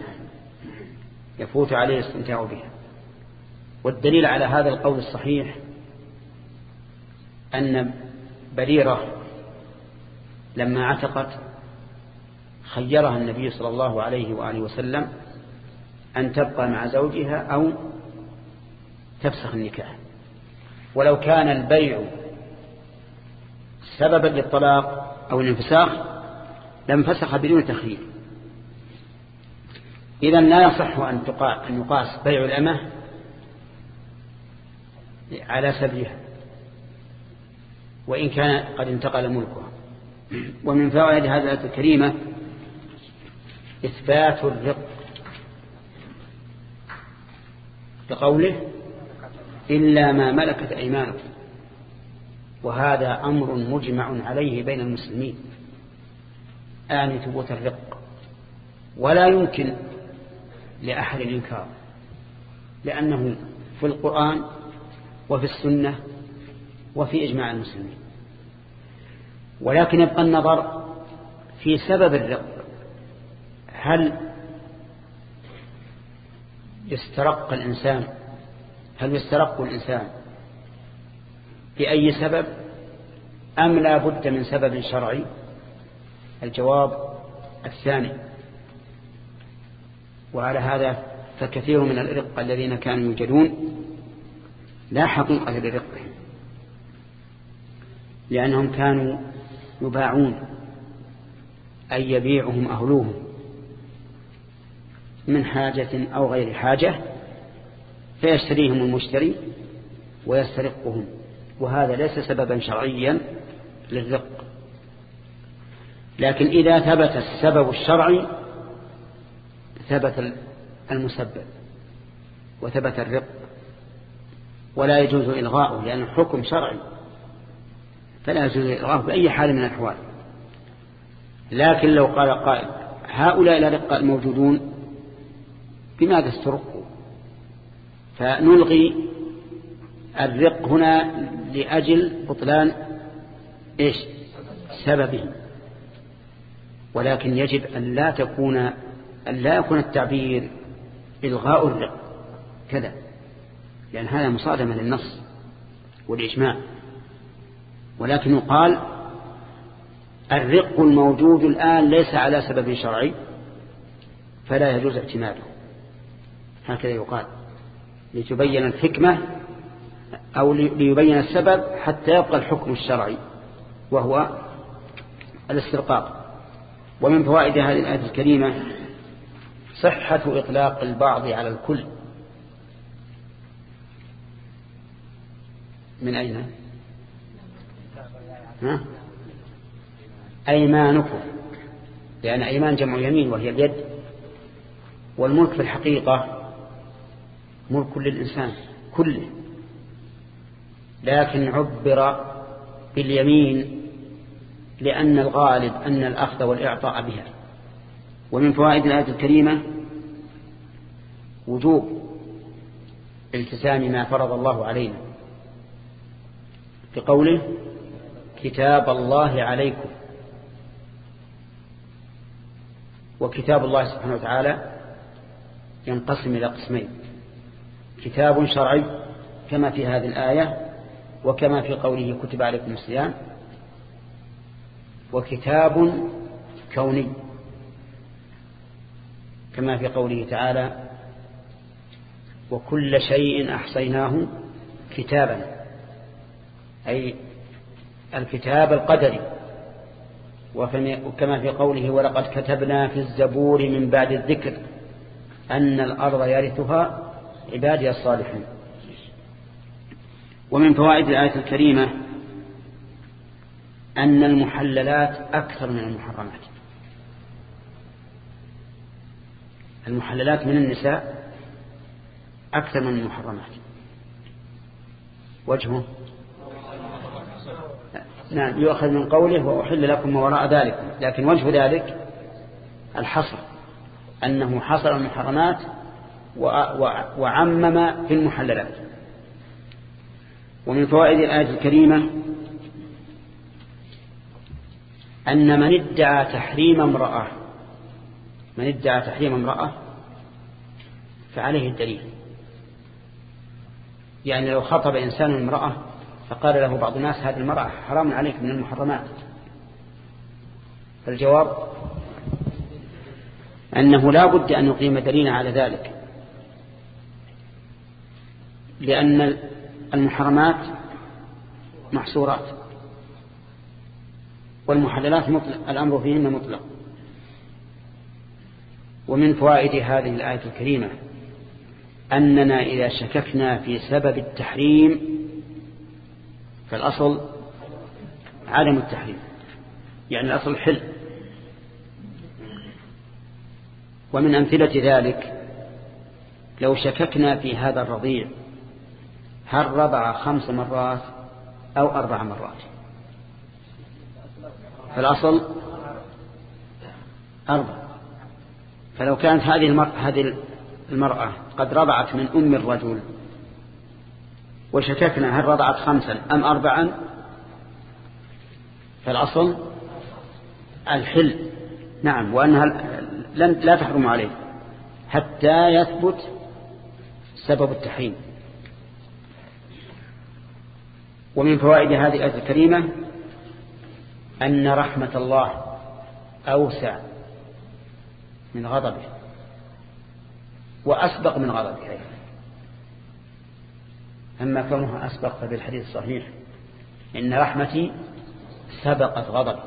يفوت عليه الاستمتاع بها. والدليل على هذا القول الصحيح أن بريرة لما عتقت خيرها النبي صلى الله عليه وآله وسلم أن تبقى مع زوجها أو تفسخ النكاح. ولو كان البيع سببا للطلاق أو الانفساخ لم فسخ بدون تخيير إذا لا يصح أن يقاس بيع الأمة على سبيها وإن كان قد انتقل ملكها. ومن فوائد هذه الكريمة إثبات الرق بقوله إلا ما ملكت أيمانكم. وهذا أمر مجمع عليه بين المسلمين. آن ثبوت الرق. ولا يمكن لأحد الإنكار. لأنه في القرآن وفي السنة وفي إجماع المسلمين. ولكن يبقى النظر في سبب الرق. هل يسترق الإنسان. هل يسترق الإنسان؟ بأي سبب؟ أم لا بد من سبب شرعي؟ الجواب الثاني. وعلى هذا فكثير من الإرق الذين كانوا يوجدون. لا حقيقة لرقهم لأنهم كانوا يباعون أي يبيعهم أهلوهم. من حاجة أو غير حاجة فيشتريهم المشتري ويسترقهم وهذا ليس سببا شرعيا للرق. لكن إذا ثبت السبب الشرعي ثبت المسبب وثبت الرق ولا يجوز إلغاؤه لأنه حكم شرعي فلا يجوز إلغاؤه بأي حال من الأحوال. لكن لو قال قائل هؤلاء الأرقاء الموجودون بماذا استرقوا فنلغي الرق هنا لأجل بطلان إيش؟ سببهم. ولكن يجب أن لا تكون أن لا يكون التعبير إلغاء الرق. كذا. لأن هذا مصادمة للنص والإجماع. ولكن يقال الرق الموجود الآن ليس على سبب شرعي فلا يجوز اعتماده. هكذا يقال لتبين الحكمة أو ليبين السبب حتى يبقى الحكم الشرعي وهو الاسترقاق. ومن فوائد هذه الآية الكريمة صحة إطلاق البعض على الكل. من أين؟ ها؟ أيمانكم. لأن أيمان جمع يمين وهي اليد والملك في الحقيقة ملك للإنسان كله لكن عبر باليمين لأن الغالب أن الأخذ والإعطاء بها. ومن فوائد الآية الكريمة وجوب التزام ما فرض الله علينا بقوله كتاب الله عليكم. وكتاب الله سبحانه وتعالى ينقسم إلى قسمين. كتاب شرعي كما في هذه الآية وكما في قوله كتب عليكم الصيام وكتاب كوني كما في قوله تعالى وكل شيء أحصيناه كتابا أي الكتاب القدري. وكما في قوله ولقد كتبنا في الزبور من بعد الذكر أن الأرض يرثها عبادي الصالحين. ومن فوائد الآية الكريمة أن المحللات أكثر من المحرمات. المحللات من النساء أكثر من المحرمات. وجهه؟ نعم يؤخذ من قوله وأحل لكم ما وراء ذلك لكن وجه ذلك الحصر أنه حصر المحرمات وعمم في المحللات. ومن فوائد الآية الكريمة أن من ادعى تحريم امرأة من ادعى تحريم امرأة فعليه الدليل. يعني لو خطب إنسان امرأة فقال له بعض الناس هذه المرأة حرام عليك من المحرمات. فالجواب أنه لا بد أن يقيم دليلا على ذلك. لأن المحرمات محصورات والمحللات مطلق الأمر فيهن مطلق. ومن فوائد هذه الآية الكريمة أننا إذا شككنا في سبب التحريم فالأصل عدم التحريم. يعني الأصل الحل ومن أمثلة ذلك لو شككنا في هذا الرضيع هل رضع خمس مرات أو أربع مرات؟ فالأصل أربع. فلو كانت هذه المرأة, هذه المرأة قد رضعت من أم الرجل وشككنا هل رضعت خمسا أم أربعا؟ فالأصل الحل. نعم وأنها لن لا تحرم عليه حتى يثبت سبب التحريم. ومن فوائد هذه الآية الكريمة أن رحمة الله أوسع من غضبه وأسبق من غضبه أيضا. أما كونها أسبق فبالحديث الصحيح إن رحمتي سبقت غضبي.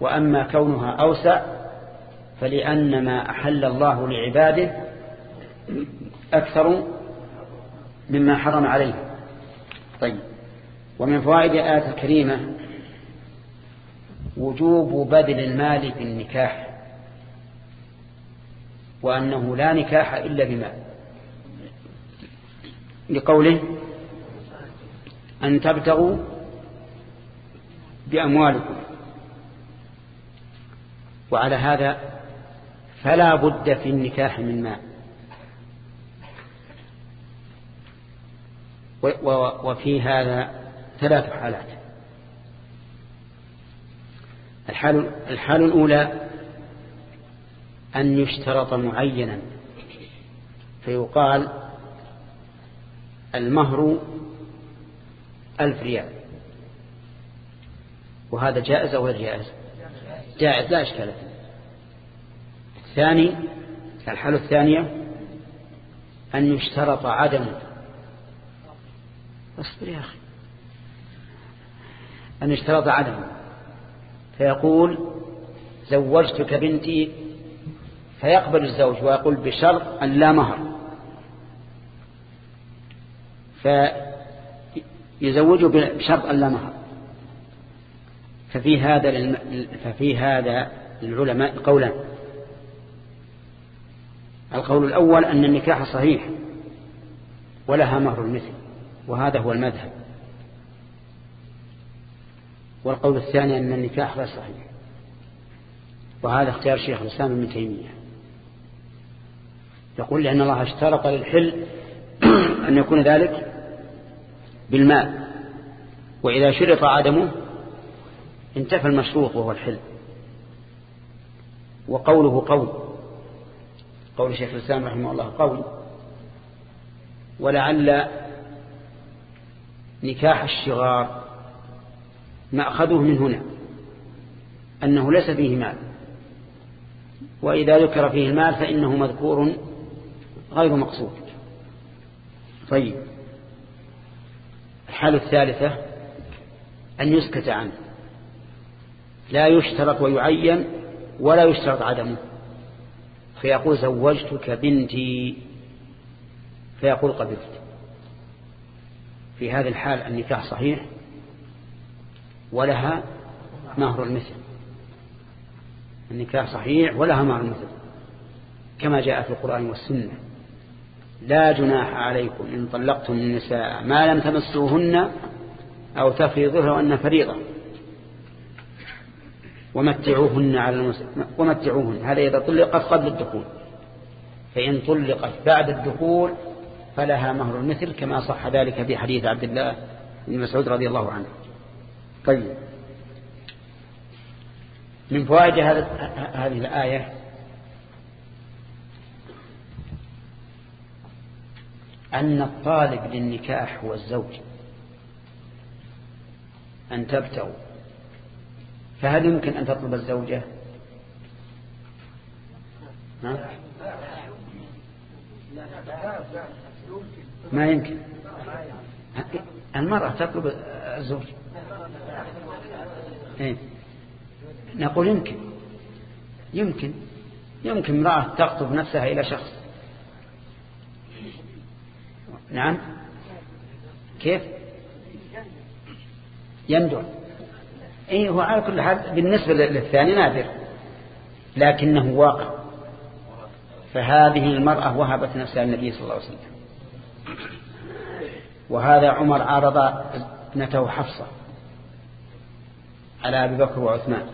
وأما كونها أوسع فلأن ما أحل الله لعباده أكثر مما حرم عليه. طيب. ومن فوائد الآية الكريمة وجوب بذل المال في النكاح وأنه لا نكاح إلا بمال. لقوله أن تبتغوا بأموالكم. وعلى هذا فلا بد في النكاح من مال. وفي هذا ثلاث حالات. الحال, الحال الأولى أن يشترط معينا. فيقال المهر ألف ريال. وهذا جائز أو غير جائز؟ جائز لا إشكال الثاني الحالة الثانية أن يشترط عدم. اصبر يا أخي. أن يشترط عدم. فيقول زوجتك بنتي فيقبل الزوج ويقول بشرط أن لا مهر. فيزوجه بشرط أن لا مهر. ففي هذا ففي هذا العلماء قولان. القول الأول أن النكاح صحيح ولها مهر المثل وهذا هو المذهب. والقول الثاني أن النكاح غير صحيح. وهذا اختيار شيخ الإسلام ابن تيمية. يقول لأن الله اشترط للحل [CLEARS THROAT] أن يكون ذلك بالماء وإذا شرط عدمه انتفى المشروط وهو الحل. وقوله قول قول شيخ الإسلام رحمه الله قول ولعل نكاح الشغار مأخذه من هنا أنه ليس فيه مال. وإذا ذكر فيه المال فإنه مذكور غير مقصود. طيب. الحالة الثالثة أن يسكت عنه. لا يشترط ويعين ولا يشترط عدمه. فيقول زوجتك بنتي. فيقول قبلت. في هذه الحال النكاح صحيح؟ ولها مهر المثل. النكاح صحيح ولها مهر المثل. كما جاء في القرآن والسنة. لا جناح عليكم إن طلقتم النساء ما لم تمسوهن أو تفرضوه أن فريضة. ومتعوهن على المسلم ومتعوهن. هذا إذا طلقت قبل الدخول. فإن طلقت بعد الدخول فلها مهر المثل كما صح ذلك في حديث عبد الله بن مسعود رضي الله عنه. طيب. من فوائد هذه الآية أن الطالب للنكاح هو الزوج. أن تبتغوا. فهل يمكن أن تطلب الزوجة؟ ما يمكن. المرأة تطلب الزوج. إيه؟ نقول يمكن. يمكن. يمكن امرأة تخطب نفسها إلى شخص. نعم. كيف؟ يندر. اي هو على كل حال بالنسبة للثاني نادر. لكنه واقع. فهذه المرأة وهبت نفسها النبي صلى الله عليه وسلم. وهذا عمر عارض ابنته حفصة. على أبي بكر وعثمان.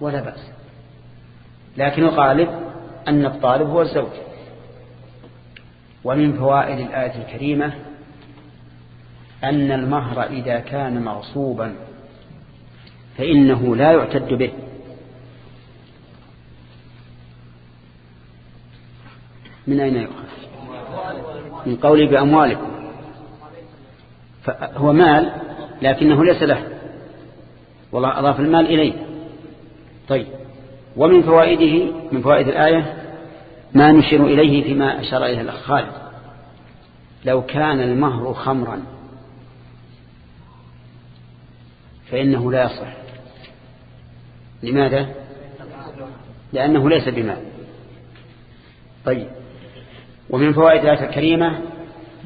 ولا بأس. لكن الغالب أن الطالب هو الزوج. ومن فوائد الآية الكريمة أن المهر إذا كان مغصوبا فإنه لا يعتد به. من أين يؤخذ؟ من قولي بأموالكم. فهو مال لكنه ليس له. والله أضاف المال إليه. طيب. ومن فوائده من فوائد الآية ما نشير إليه فيما أشار إليه الأخ خالد. لو كان المهر خمرا فإنه لا يصح. لماذا؟ لأنه ليس بمال. طيب. ومن فوائد الآية الكريمة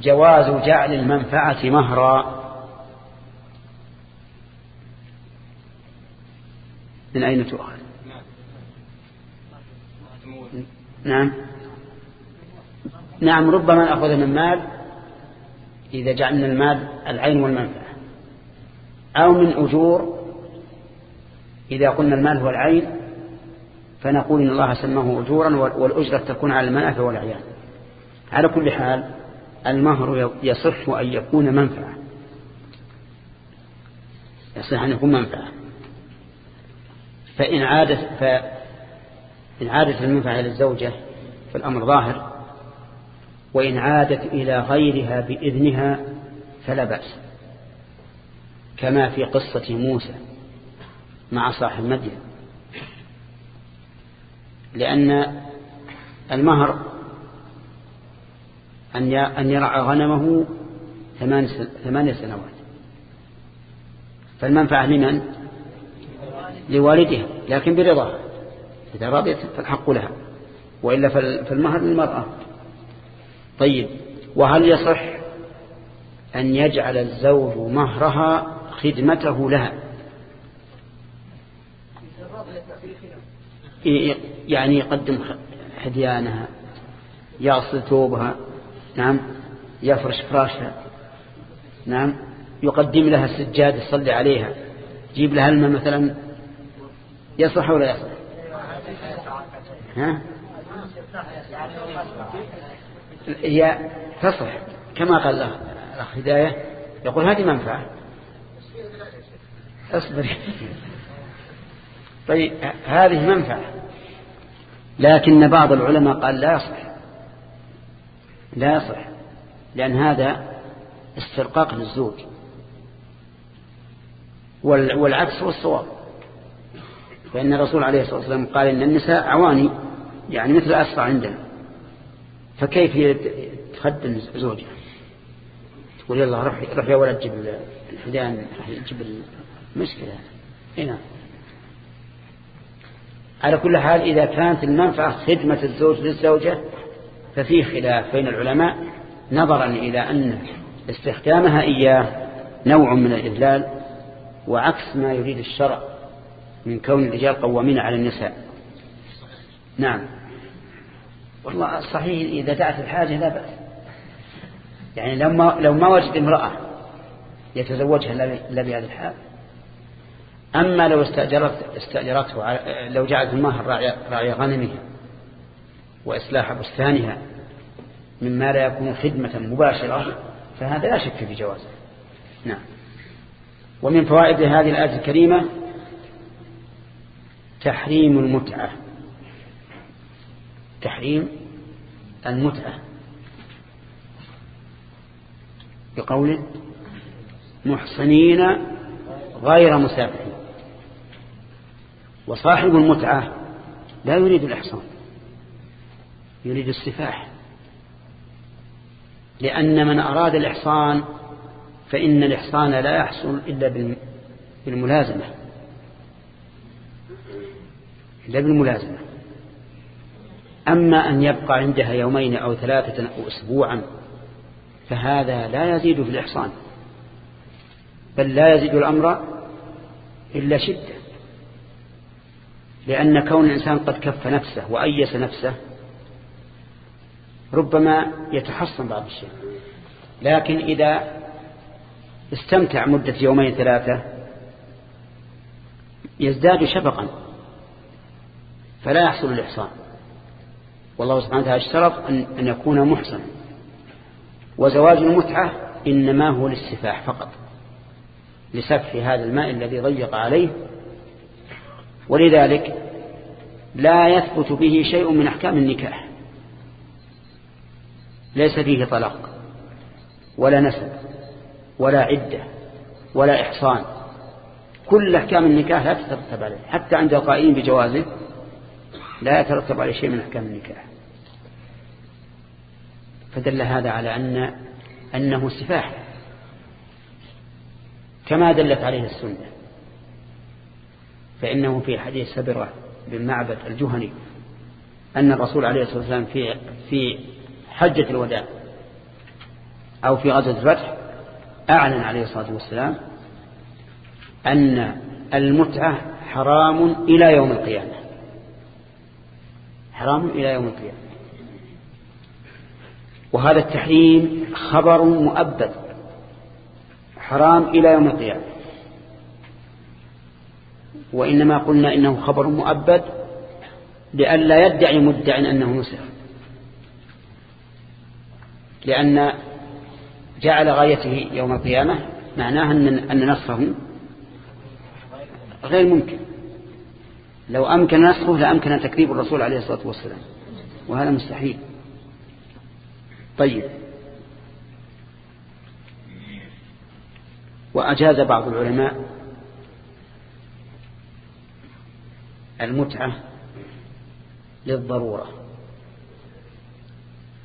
جواز جعل المنفعة مهرا. من أين تؤخذ؟ نعم. نعم ربما نأخذ من مال إذا جعلنا المال العين والمنفعة. أو من أجور إذا قلنا المال هو العين فنقول إن الله سماه أجورا والأجرة تكون على المنافع والعيان على كل حال المهر يصح أن يكون منفعة. يصح أن يكون منفعة. فإن عادت, فإن عادت المنفعة للزوجة فالأمر ظاهر وإن عادت إلى غيرها بإذنها فلا بأس كما في قصة موسى مع صاحب مدين. لأن المهر أن يرعى غنمه ثمان سنوات. فالمنفعة لمن؟ لوالدها لكن برضاها. إذا رضيت فالحق لها. وإلا فالمهر للمرأة. طيب وهل يصح أن يجعل الزوج مهرها خدمته لها؟ يعني يقدم حديانها يغسل ثوبها نعم يفرش فراشها نعم يقدم لها السجاد يصلي عليها. جيب لها الماء مثلا يصح ولا يصح؟ ها؟ هي تصح كما قال الأخ هداية. يقول هذه منفعة. اصبر. طيب هذه منفعة. لكن بعض العلماء قال لا يصح. لا يصح لأن هذا استرقاق للزوج. والعكس هو الصواب. فإن الرسول عليه الصلاة والسلام قال إن النساء عواني يعني مثل أسرع عندنا. فكيف تخدم زوجها؟ تقول يلا روح روح يا ولد جيب الحدان جيب المشكلة. هنا على كل حال إذا كانت المنفعة خدمة الزوج للزوجة ففي خلاف بين العلماء نظرا إلى أن استخدامها إياه نوع من الإذلال وعكس ما يريد الشرع. من كون الرجال قوامين على النساء. نعم. والله صحيح إذا دعت الحاجة لا بأس. يعني لو ما, لو ما وجد امرأة يتزوجها إلا بهذا الحال. أما لو استأجرت استأجرته لو جعلت المهر راعي غنمها وإصلاح بستانها مما لا يكون خدمة مباشرة فهذا لا شك في جوازه. نعم. ومن فوائد هذه الآية الكريمة تحريم المتعة. تحريم المتعة. بقوله محصنين غير مسافحين. وصاحب المتعة لا يريد الإحصان يريد السفاح. لأن من أراد الإحصان فإن الإحصان لا يحصل إلا بالملازمة. إلا بالملازمة. أما أن يبقى عندها يومين أو ثلاثة أو أسبوعا فهذا لا يزيد في الإحصان. بل لا يزيد الأمر إلا شدة. لأن كون الإنسان قد كف نفسه وأيس نفسه ربما يتحصن بعض الشيء. لكن إذا استمتع مدة يومين ثلاثة يزداد شفقا. فلا يحصل الإحصان والله سبحانه وتعالى اشترط أن يكون محسنا وزواج المتعة إنما هو للسفاح فقط. لسفح هذا الماء الذي ضيق عليه. ولذلك لا يثبت به شيء من أحكام النكاح. ليس فيه طلاق. ولا نسب. ولا عدة. ولا إحصان. كل أحكام النكاح لا تترتب عليه. حتى عند القائلين بجوازه لا يترتب عليه شيء من أحكام النكاح. فدل هذا على أن أنه سفاح كما دلت عليه السنة. فإنه في حديث سبرة بن معبد الجهني أن الرسول عليه الصلاة والسلام في في حجة الوداع أو في غزوة الفتح أعلن عليه الصلاة والسلام أن المتعة حرام إلى يوم القيامة. حرام إلى يوم القيامة. وهذا التحريم خبر مؤبد. حرام إلى يوم القيامة. وإنما قلنا إنه خبر مؤبد لئلا يدعي مدع أنه نسخ. لأن جعل غايته يوم القيامة معناه أن نصه غير ممكن. لو أمكن نسخه لأمكن تكذيب الرسول عليه الصلاة والسلام. وهذا مستحيل. طيب. وأجاز بعض العلماء المتعة للضرورة.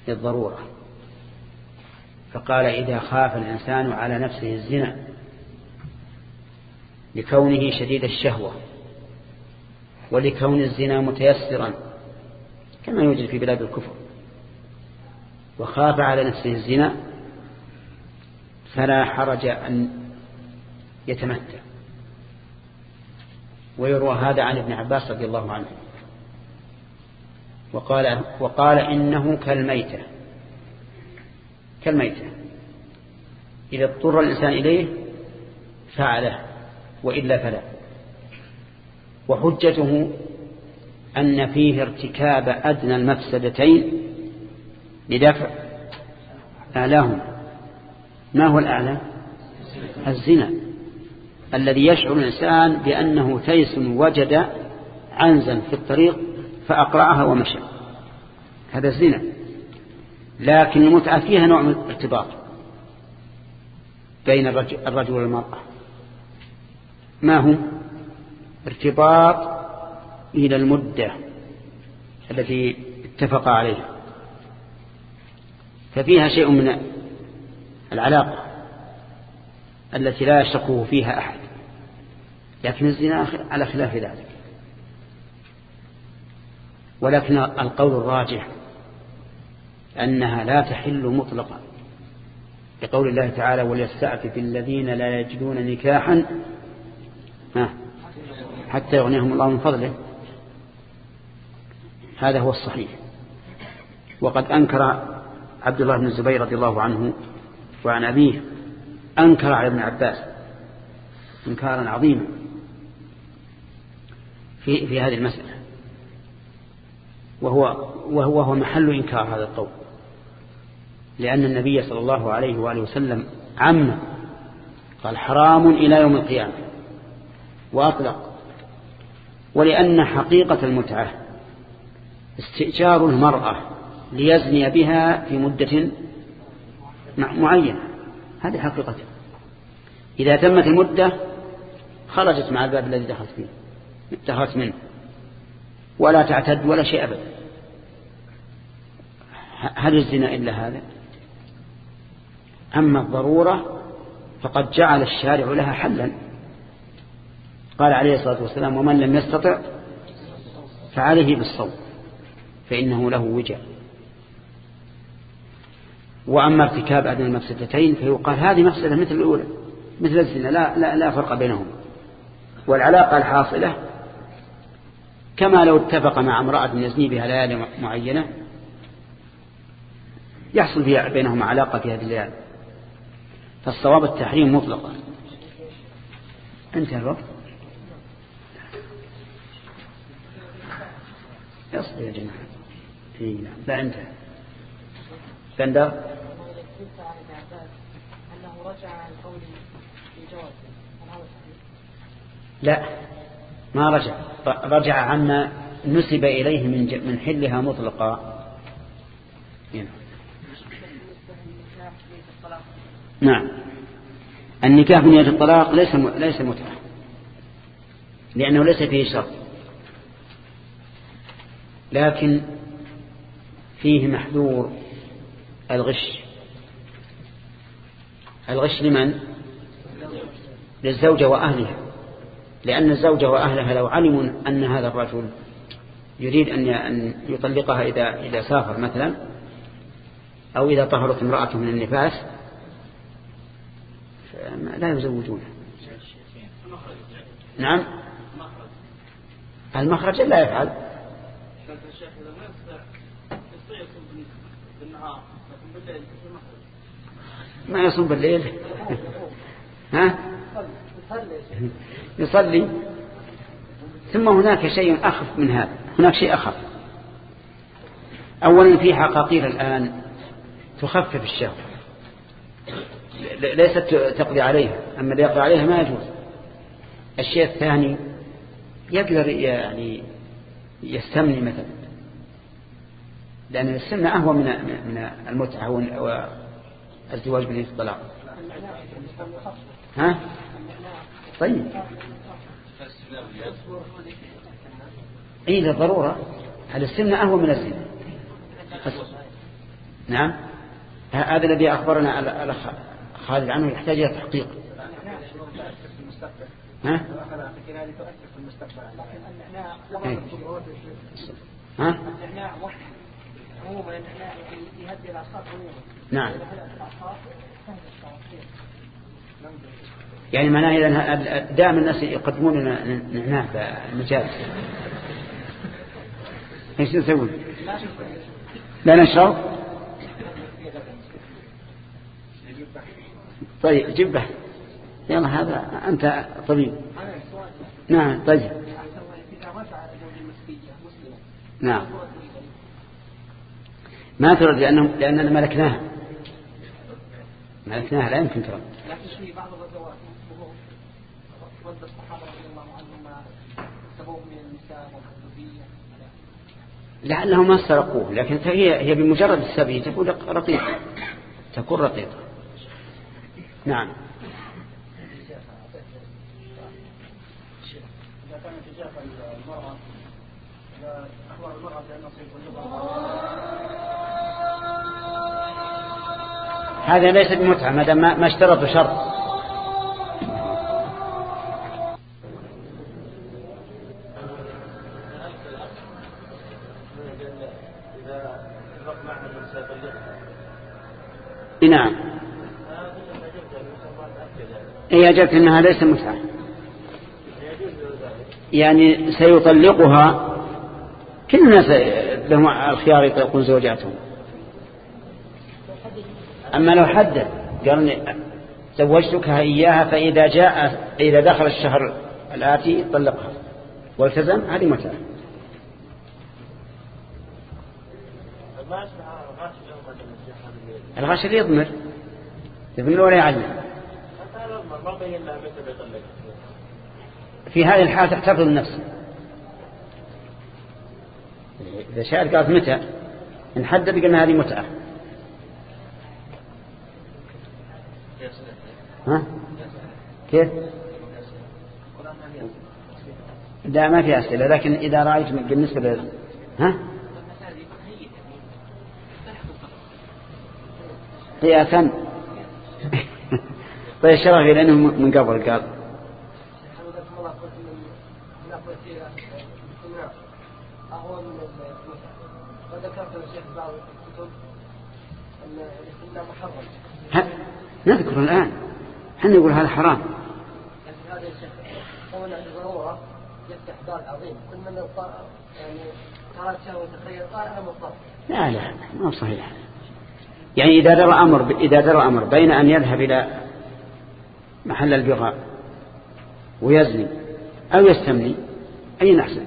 للضرورة. فقال إذا خاف الإنسان على نفسه الزنا لكونه شديد الشهوة. ولكون الزنا متيسرا كما يوجد في بلاد الكفر. وخاف على نفسه الزنا فلا حرج أن يتمتع. ويروى هذا عن ابن عباس رضي الله عنه. وقال, وقال إنه كالميتة كالميتة. إذا اضطر الإنسان إليه فعله وإلا فلا. وحجته أن فيه ارتكاب أدنى المفسدتين لدفع أعلاهما ما هو الأعلى؟ الزنا الذي يشعر الإنسان بأنه تيس وجد عنزا في الطريق فأقرأها ومشى. هذا الزنا لكن المتعة فيها نوع من الارتباط بين الرجل والمرأة. ما هو؟ ارتباط إلى المدة التي اتفق عليها. ففيها شيء من العلاقة التي لا يشتقه فيها أحد لكن الزنا على خلاف ذلك. ولكن القول الراجح أنها لا تحل مطلقا لقول الله تعالى وليستعفف الذين لا يجدون نكاحا. حتى يغنيهم الله من فضله. هذا هو الصحيح. وقد أنكر عبد الله بن الزبير رضي الله عنه وعن أبيه أنكر على ابن عباس إنكارا عظيما في, في هذه المسألة. وهو, وهو, وهو محل إنكار هذا القول. لأن النبي صلى الله عليه وآله وسلم عم قال حرام إلى يوم القيامة. وأطلق ولأن حقيقة المتعة استئجار المرأة ليزني بها في مدة معينة. هذه حقيقته إذا تمت المدة خرجت مع الباب الذي دخلت فيه دخلت منه. ولا تعتد ولا شيء أبدا هل الزنا إلا هذا؟ أما الضرورة فقد جعل الشارع لها حلا. قال عليه الصلاة والسلام ومن لم يستطع فعليه بالصوم فإنه له وجاء وأما ارتكاب أدنى المفسدتين فيقال هذه مفسدة مثل الأولى مثل الزنا لا, لا, لا فرق بينهم والعلاقة الحاصلة كما لو اتفق مع امرأة يزني بها ليالي معينة يحصل فيها بينهما علاقة في هذه الليالي. فالصواب التحريم مطلقا. انتهى الوقت. يصبر يا جماعة. إيه نعم. لا الجواز لا ما رجع. رجع عما نسب إليه من من حلها مطلقا. نعم. النكاح من يد الطلاق ليس ليس متعة. لأنه ليس فيه شرط. لكن فيه محذور الغش. الغش لمن؟ للزوجة وأهلها. لأن الزوجة وأهلها لو علموا أن هذا الرجل يريد أن يطلقها إذا, إذا سافر مثلا أو إذا طهرت امرأته من النفاس لا يزوجونه. نعم؟ المخرج لا يفعل. ما يصوم بالليل؟ ها؟ يصلي. ثم هناك شيء أخف من هذا. هناك شيء أخف. أولا في حقاقير الآن تخفف الشهوة ليست تقضي عليها. أما اللي يقضي عليها ما يجوز. الشيء الثاني يقدر يعني يستمني مثلا. لأن السمنة أهوى من من المتعة والزواج بالطلاق ها؟ طيب. اي للضرورة هذا السمنة أهوى من الزنا؟ نعم. هذا الذي أخبرنا الأخ خالد عنه يحتاج إلى تحقيق. ها؟ ها؟ نعم. يعني معناه إذا دائما الناس يقدمون لنا في المجالس إيش نسوي؟ لا نشرب. طيب جبة. يلا هذا أنت طبيب. نعم طيب. نعم. ما ترد لأنه لأننا ملكناها. ملكناها لا يمكن ترد. لكن في بعض الغزوات رد الصحابة رضي الله عنهم سبوه من النساء والحدودية. لعلهم ما سرقوه لكن هي هي بمجرد السبي تكون رقيقة. تكون رقيقة. نعم. هذا ليس بمتعة ما دام ما اشترطوا شرط. نعم. هي أجبت أنها ليس متعة. يعني سيطلقها كل الناس لهم الخيار يطلقون زوجاتهم. أما لو حدد قال زوجتكها إياها فإذا جاء إذا دخل الشهر الآتي طلقها. والتزم هذه متعة الغاشر يضمر. يضمر ولا يعلم. في هذه الحالة تحتفظ النفس. إذا شاءت قالت متى؟ نحدد قلنا هذه متعة. ها؟ كيف؟ لا ما في أسئلة لكن إذا رأيت بالنسبة لل... ها؟ قياسا [LAUGHS] طيب الشرف لأنه من قبل قال. نذكر الآن. إحنا نقول هذا حرام. هذا ضرورة يفتح باب عظيم. كل من يعني قال شهوة تخيل قال أنا مضطر. لا لا ما صحيح. يعني إذا درى أمر إذا درى أمر بين أن يذهب إلى محل البغاء ويزني أو يستمني أي أحسن؟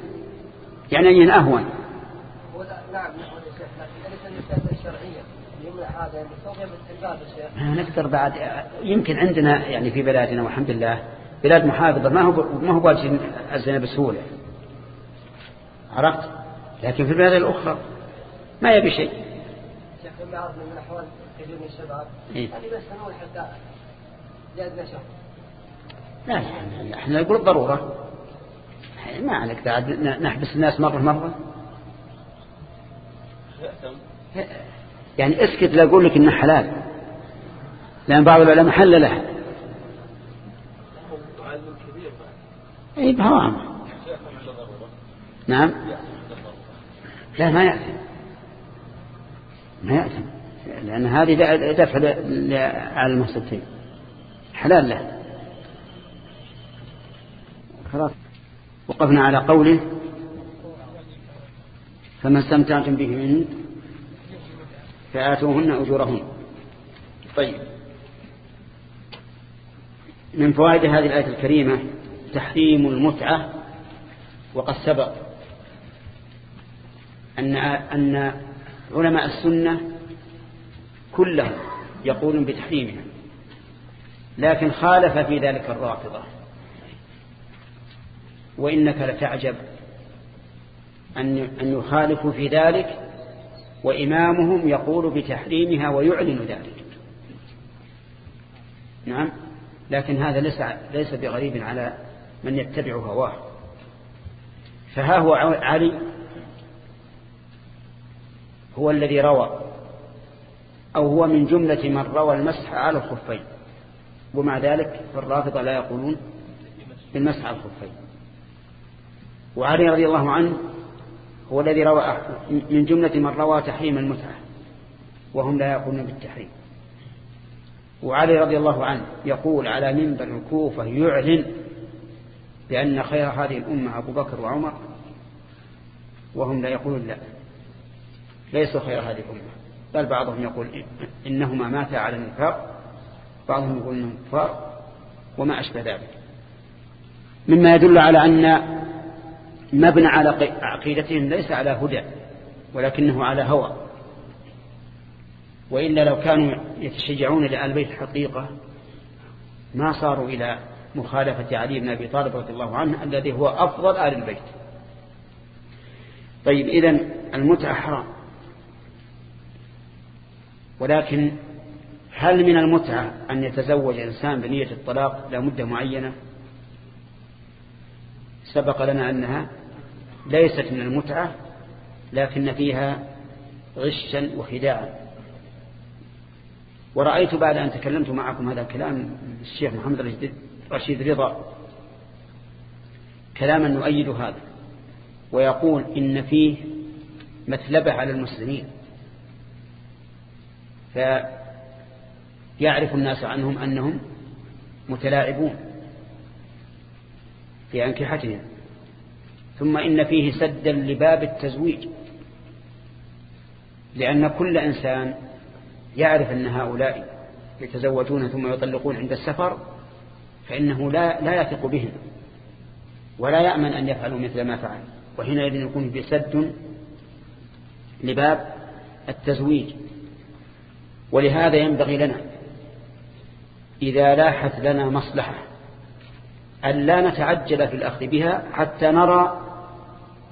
يعني أي أهون؟ نقدر بعد يمكن عندنا يعني في بلادنا والحمد لله بلاد محافظة ما هو ما هو باجي الزنا بسهولة. عرفت؟ لكن في البلاد الأخرى ما يبي شيء. شيخ ما يعرف من أحوال كثير من الشباب إيه؟ يعني بس نقول حتى زاد نشر لا إحنا نقول الضرورة. ما عليك بعد نحبس الناس مرة مرة. يعني اسكت لا أقول لك انه حلال لأن بعض العلماء حللها اي بهوام نعم. لا ما يأثم. ما يأثم. لأن هذه دفع على المفسدتين حلال له. خلاص. وقفنا على قوله فما استمتعتم به من فآتوهن أجورهن. طيب. من فوائد هذه الآية الكريمة تحريم المتعة وقد سبق أن أن علماء السنة كلهم يقولون بتحريمها لكن خالف في ذلك الرافضة. وإنك لتعجب أن يخالفوا في ذلك وإمامهم يقول بتحريمها ويعلن ذلك. نعم. لكن هذا ليس ليس بغريب على من يتبع هواه. فها هو علي هو الذي روى أو هو من جملة من روى المسح على الخفين. ومع ذلك فالرافضة لا يقولون بالمسح على الخفين. وعلي رضي الله عنه هو الذي روى من جملة من روى تحريم المتعة وهم لا يقولون بالتحريم. وعلي رضي الله عنه يقول على منبر الكوفة يعلن بأن خير هذه الأمة أبو بكر وعمر وهم لا يقولون لا ليسوا خير هذه الأمة. بل بعضهم يقول إنهما ماتا على النفاق بعضهم يقول إنهم كفار وما أشبه ذلك. مما يدل على أن مبنى على عقيدتهم ليس على هدى ولكنه على هوى. وإلا لو كانوا يتشجعون لآل بيت الحقيقة ما صاروا إلى مخالفة علي بن أبي طالب رضي الله عنه الذي هو أفضل آل البيت. طيب إذن المتعة حرام ولكن هل من المتعة أن يتزوج إنسان بنية الطلاق؟ لمدة معينة. سبق لنا أنها ليست من المتعة لكن فيها غشا وخداعا. ورأيت بعد أن تكلمت معكم هذا الكلام الشيخ محمد رشيد رضا كلاما نؤيد هذا ويقول إن فيه مثلبة على المسلمين. فيعرف الناس عنهم أنهم متلاعبون في أنكحتهم. ثم إن فيه سدا لباب التزويج. لأن كل إنسان يعرف أن هؤلاء يتزوجون ثم يطلقون عند السفر فإنه لا, لا يثق بهم ولا يأمن أن يفعلوا مثل ما فعل. وحينئذ يكون بسد لباب التزويج. ولهذا ينبغي لنا إذا لاحت لنا مصلحة أن لا نتعجل في الأخذ بها حتى نرى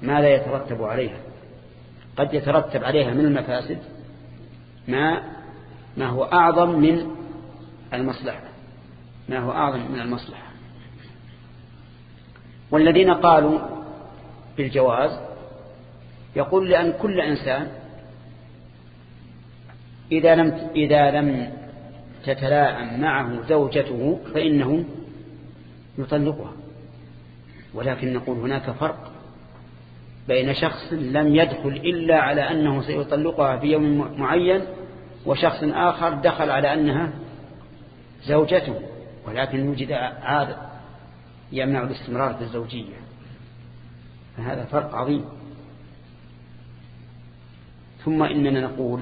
ما لا يترتب عليها. قد يترتب عليها من المفاسد ما ما هو أعظم من المصلحة. ما هو أعظم من المصلحة. والذين قالوا بالجواز يقول لأن كل إنسان إذا لم إذا لم تتلاءم معه زوجته فإنه يطلقها ولكن نقول هناك فرق بين شخص لم يدخل إلا على أنه سيطلقها في يوم معين وشخص آخر دخل على أنها زوجته. ولكن يوجد عادة يمنع الاستمرار في الزوجية. فهذا فرق عظيم. ثم إننا نقول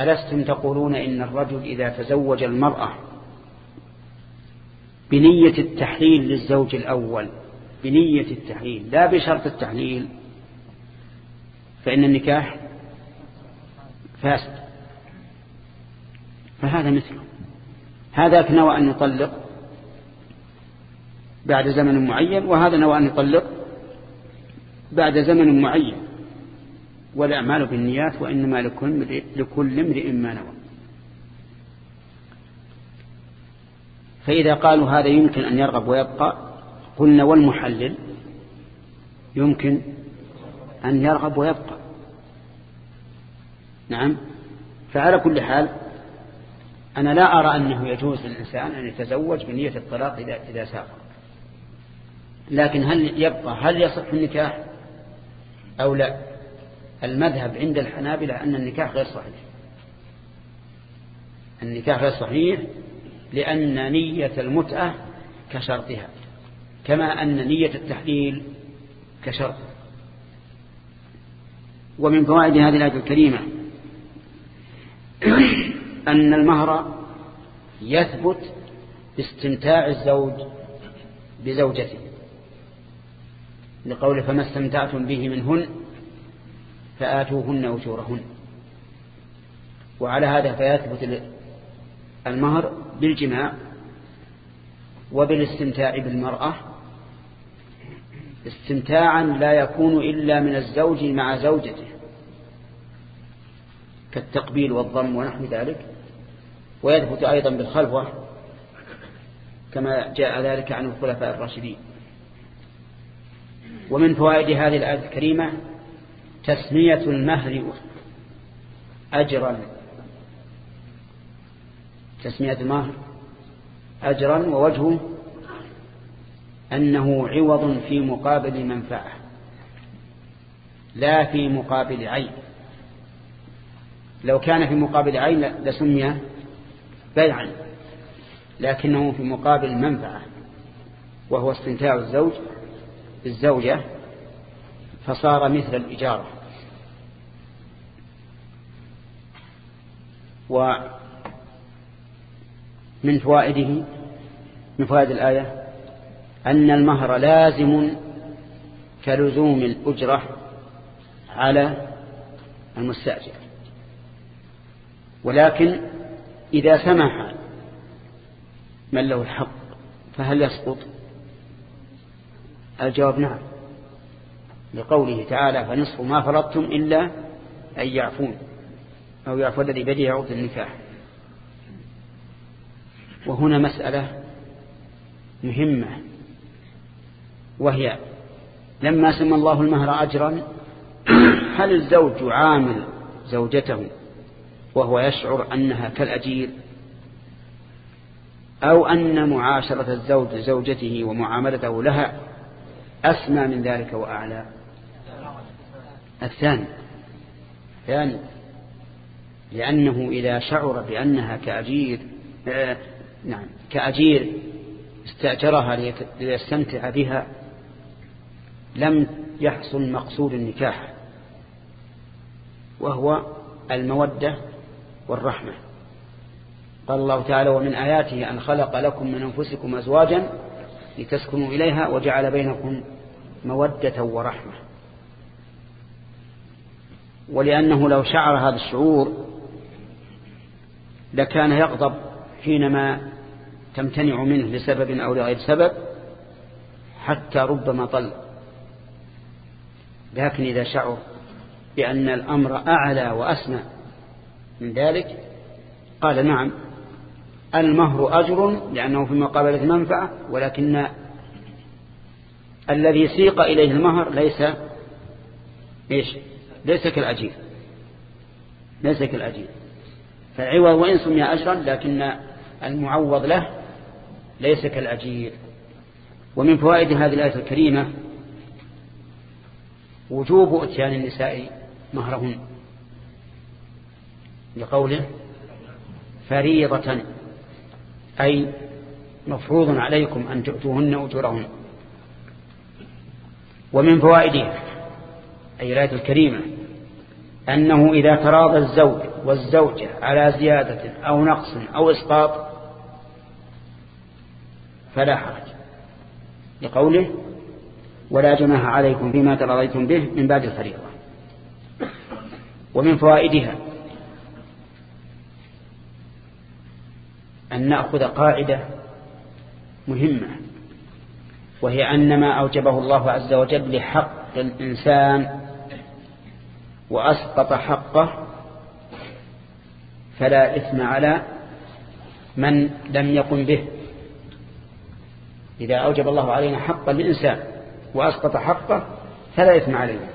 ألستم تقولون إن الرجل إذا تزوج المرأة بنية التحليل للزوج الأول. بنية التحليل لا بشرط التحليل. فإن النكاح فاسد. فهذا مثله. هذاك نوى أن يطلق بعد زمن معين وهذا نوى أن يطلق بعد زمن معين. والأعمال بالنيات وإنما لكل امرئ ما نوى. فإذا قالوا هذا يمكن أن يرغب ويبقى قلنا والمحلل يمكن أن يرغب ويبقى. نعم؟ فعلى كل حال أنا لا أرى أنه يجوز للإنسان أن يتزوج بنية الطلاق إذا سافر لكن هل يبقى هل يصح النكاح أو لا؟ المذهب عند الحنابلة أن النكاح غير صحيح. النكاح غير صحيح لأن نية المتعة كشرطها كما أن نية التحليل كشرط. ومن فوائد هذه الآية الكريمة [CLEARS THROAT] أن المهر يثبت باستمتاع الزوج بزوجته لقول فما استمتعتم به منهن فآتوهن أجورهن. وعلى هذا فيثبت المهر بالجماع وبالاستمتاع بالمرأة استمتاعا لا يكون إلا من الزوج مع زوجته كالتقبيل والضم ونحو ذلك. ويثبت أيضا بالخلوة كما جاء ذلك عن الخلفاء الراشدين. ومن فوائد هذه الآية الكريمة تسمية المهر أجرا. تسمية المهر أجرا ووجهه أنه عوض في مقابل منفعة لا في مقابل عين. لو كان في مقابل عين لسمي بيعا لكنه في مقابل منفعة وهو استمتاع الزوج بالزوجة فصار مثل الإجارة. ومن فوائده من فوائد الآية أن المهر لازم كلزوم الأجرة على المستأجر. ولكن إذا سمح من له الحق فهل يسقط؟ الجواب نعم. لقوله تعالى فنصف ما فرضتم إلا أن يعفون أو يعفو الذي بديه عقد النكاح وهنا مسألة مهمة وهي لما سمى الله المهر أجرا [CLEARS THROAT] هل الزوج عامل زوجته وهو يشعر أنها كالأجير؟ أو أن معاشرة الزوج لزوجته ومعاملته لها أسمى من ذلك وأعلى؟ الثاني ثاني لأنه إذا شعر بأنها كأجير آه نعم. كأجير استأجرها ليستمتع بها لم يحصل مقصود النكاح وهو المودة والرحمة. قال الله تعالى ومن آياته أن خلق لكم من أنفسكم أزواجا لتسكنوا إليها وجعل بينكم مودة ورحمة. ولأنه لو شعر هذا الشعور لكان يغضب حينما تمتنع منه لسبب أو لغير سبب حتى ربما طل. لكن إذا شعر بأن الأمر أعلى وأسمى من ذلك قال نعم المهر أجر لأنه في مقابلة منفعة ولكن الذي سيق إليه المهر ليس إيش؟ ليس كالأجير. ليس كالأجير. فالعوض وإن سمي أجرا لكن المعوض له ليس كالأجير ومن فوائد هذه الآية الكريمة وجوب أتيان النساء مهرهن لقوله فريضة أي مفروض عليكم أن تؤتوهن أجورهن. ومن فوائدها أي الآية الكريمة أنه إذا تراضى الزوج والزوجة على زيادة أو نقص أو إسقاط فلا حرج. لقوله ولا جناح عليكم فيما ترضيتم به من بعد الفريضة. ومن فوائدها أن نأخذ قاعدة مهمة وهي أن ما أوجبه الله عز وجل لحق الإنسان وأسقط حقه فلا إثم على من لم يقم به. إذا أوجب الله علينا حقا للإنسان وأسقط حقه فلا إثم عليه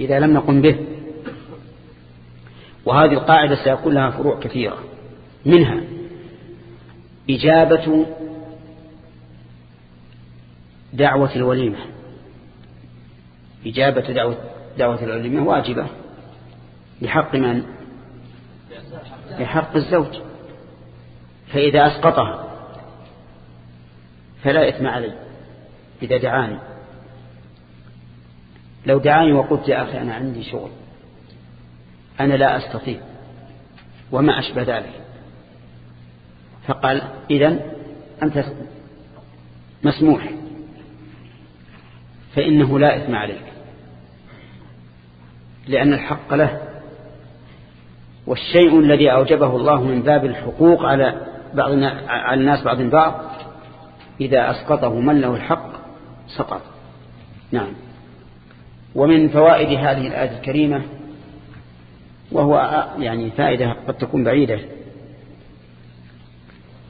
إذا لم نقم به. وهذه القاعدة سيكون لها فروع كثيرة. منها إجابة دعوة الوليمة. إجابة دعوة, دعوة الوليمة واجبة لحق من؟ لحق الزوج. فإذا أسقطها فلا إثم علي إذا دعاني. لو دعاني وقلت يا أخي أنا عندي شغل أنا لا أستطيع وما أشبه ذلك. فقال إذن أنت مسموح فإنه لا إثم عليك لأن الحق له. والشيء الذي أوجبه الله من باب الحقوق على بعض على الناس بعض البعض إذا أسقطه من له الحق سقط. نعم. ومن فوائد هذه الآية الكريمة وهو يعني فائدة قد تكون بعيدة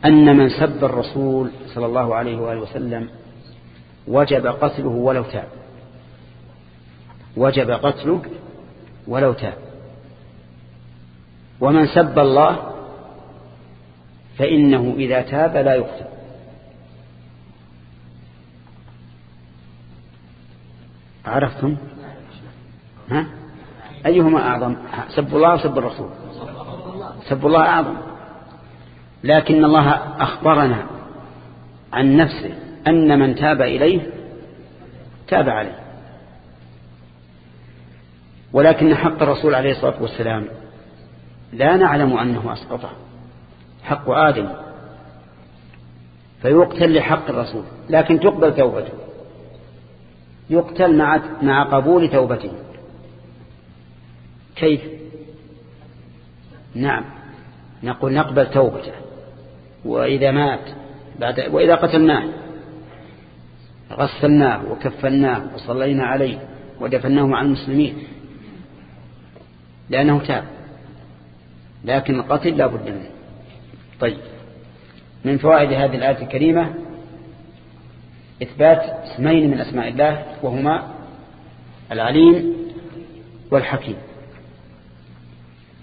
أن من سب الرسول صلى الله عليه وآله وسلم وجب قتله ولو تاب. وجب قتله ولو تاب. ومن سب الله فإنه إذا تاب لا يقتل. عرفتم؟ ها؟ أيهما أعظم؟ سب الله وسب الرسول؟ سب الله أعظم. لكن الله أخبرنا عن نفسه أن من تاب إليه تاب عليه. ولكن حق الرسول عليه الصلاة والسلام لا نعلم أنه أسقطه. حق آدم. فيقتل لحق الرسول. لكن تقبل توبته. يقتل مع مع قبول توبته. كيف؟ نعم. نقول نقبل توبته. وإذا مات بعد وإذا قتلناه. غسلناه وكفناه وصلينا عليه ودفناه مع المسلمين. لأنه تاب. لكن القتل لا بد منه. طيب. من فوائد هذه الآية الكريمة إثبات اسمين من أسماء الله وهما العليم والحكيم.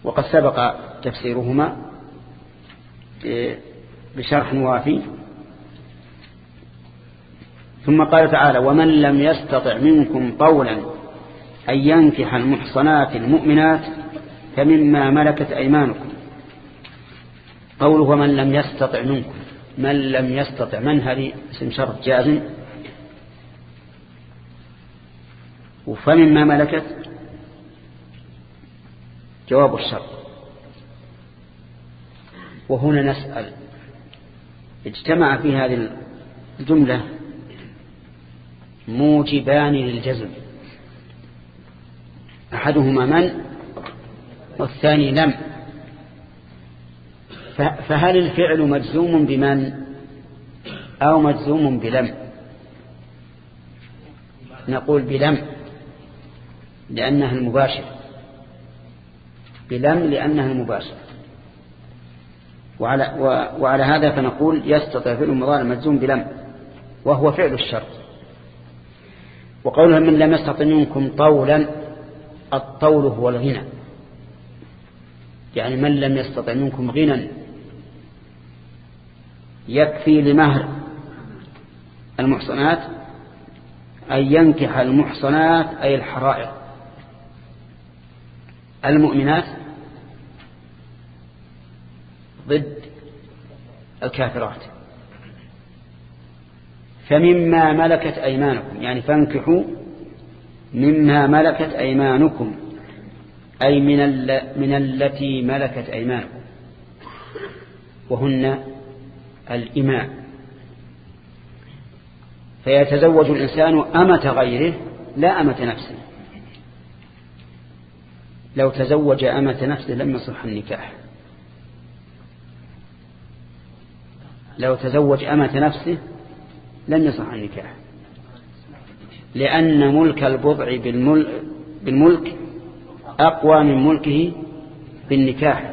وقد سبق تفسيرهما بشرح وافي. ثم قال تعالى ومن لم يستطع منكم طولا أن ينكح المحصنات المؤمنات فمما ملكت أيمانكم. قوله ومن لم يستطع منكم. من لم يستطع من هذه اسم شرط جازم وفمما ملكت؟ جواب الشرط. وهنا نسأل اجتمع في هذه الجملة موجبان للجزم. أحدهما من والثاني لم. فهل الفعل مجزوم بمن؟ أو مجزوم بلم؟ نقول بلم لأنها المباشر بلم لأنها المباشر وعلى, وعلى هذا فنقول يستطيع فعل المضارع مجزوم بلم وهو فعل الشرط. وقولها من لم يستطع منكم طولا الطول هو الغنى. يعني من لم يستطع منكم غنى يكفي لمهر المحصنات أن ينكح المحصنات أي الحرائر. المؤمنات ضد الكافرات. فمما ملكت أيمانكم يعني فانكحوا مما ملكت أيمانكم أي من, من التي ملكت أيمانكم. وهن الإماء. فيتزوج الإنسان أمة غيره لا أمة نفسه. لو تزوج أمة نفسه لم يصح النكاح. لو تزوج أمة نفسه لم يصح النكاح. لأن ملك البضع بالملك أقوى من ملكه بالنكاح.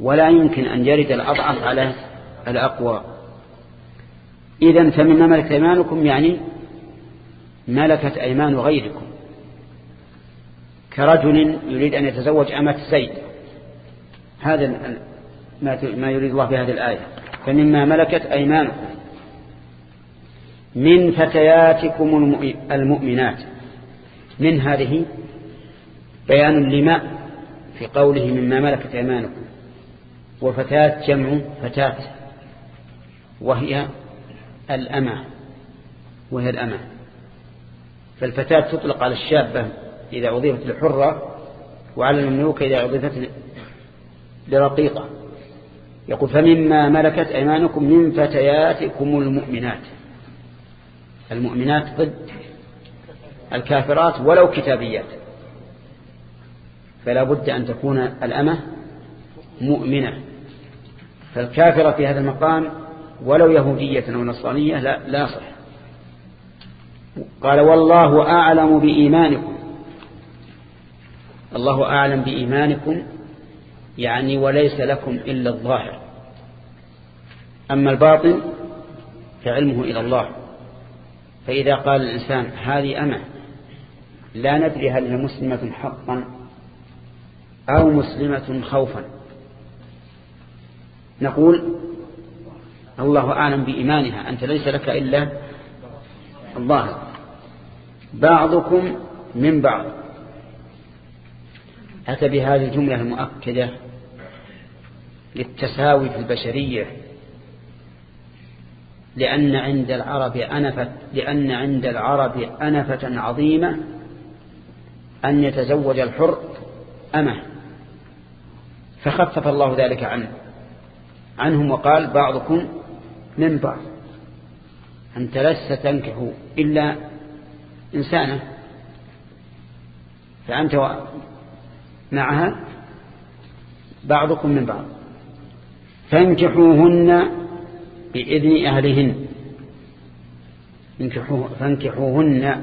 ولا يمكن أن يرد الأضعف على الأقوى. إذا فمما ملكت أيمانكم يعني ملكت أيمان غيركم. كرجل يريد أن يتزوج أمة زيد. هذا ما يريد الله في هذه الآية. فمما ملكت أيمانكم. من فتياتكم المؤمنات. من هذه؟ بيان لما؟ في قوله مما ملكت أيمانكم. وفتاة جمع فتاة وهي الأمة وهي الأمة. فالفتاة تطلق على الشابة إذا أضيفت لحرة وعلى المملوك إذا أضيفت لرقيقة. يقول فمما ملكت أيمانكم من فتياتكم المؤمنات. المؤمنات ضد الكافرات ولو كتابيات. فلا بد أن تكون الأمة مؤمنة. فالكافرة في هذا المقام ولو يهودية أو نصرانية لا, لا صح قال والله أعلم بإيمانكم. الله أعلم بإيمانكم يعني وليس لكم إلا الظاهر. أما الباطن فعلمه إلى الله. فإذا قال الإنسان هذه أمة لا ندري هل هي مسلمة حقا أو مسلمة خوفا. نقول الله أعلم بإيمانها. أنت ليس لك إلا الظاهر. بعضكم من بعض. أتى بهذه الجملة المؤكدة للتساوي في البشرية. لأن عند العرب أنفة لأن عند العرب أنفة عظيمة أن يتزوج الحر أمة. فخفف الله ذلك عنه. عنهم وقال بعضكم من بعض. أنت لست تنكح إلا إنسانة فأنت معها بعضكم من بعض. فانكحوهن بإذن أهلهن. فانكحوهن.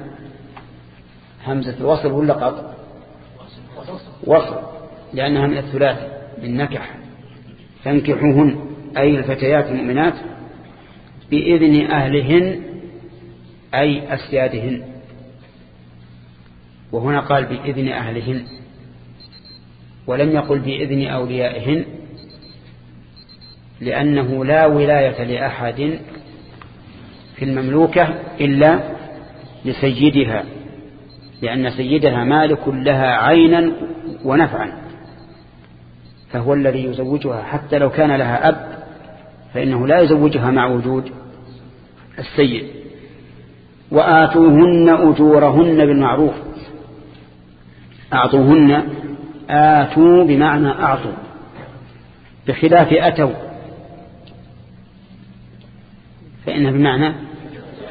همزة الوصل ولا قطع وصل. لأنها من الثلاث من نكح فانكحوهن. أي الفتيات المؤمنات بإذن أهلهن أي أسيادهن. وهنا قال بإذن أهلهن. ولم يقل بإذن أوليائهن لأنه لا ولاية لأحد في المملوكة إلا لسيدها لأن سيدها مالك لها عينا ونفعا. فهو الذي يزوجها حتى لو كان لها أب فإنه لا يزوجها مع وجود السيد. وآتوهن أجورهن بالمعروف. أعطوهن آتوا بمعنى أعطوا. بخلاف أتوا. فإنها بمعنى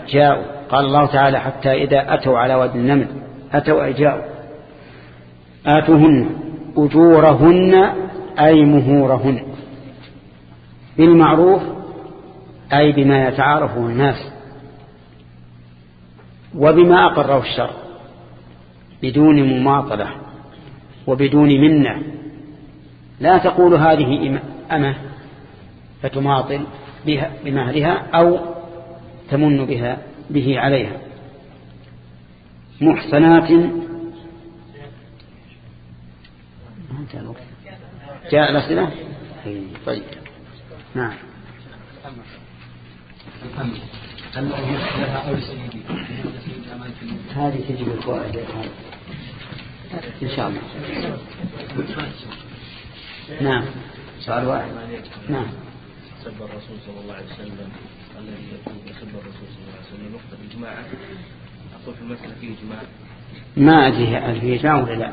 جاءوا. قال الله تعالى حتى إذا أتوا على واد النمل أتوا أي جاءوا. آتوهن أجورهن أي مهورهن. بالمعروف أي بما يتعارفه الناس وبما أقره الشر بدون مماطلة وبدون منة. لا تقول هذه أمة فتماطل بها بمهرها أو تمن بها به عليها. محصنات جاء الأسئلة؟ طيب. نعم. هذه تجيب الفوائد إن شاء الله نعم سؤال واحد نعم سب الرسول صلى الله عليه وسلم الذي يقول يسب الرسول صلى الله عليه وسلم وقت الإجماع أقول في المسألة فيه إجماع ما أدري هل فيه إجماع ولا لا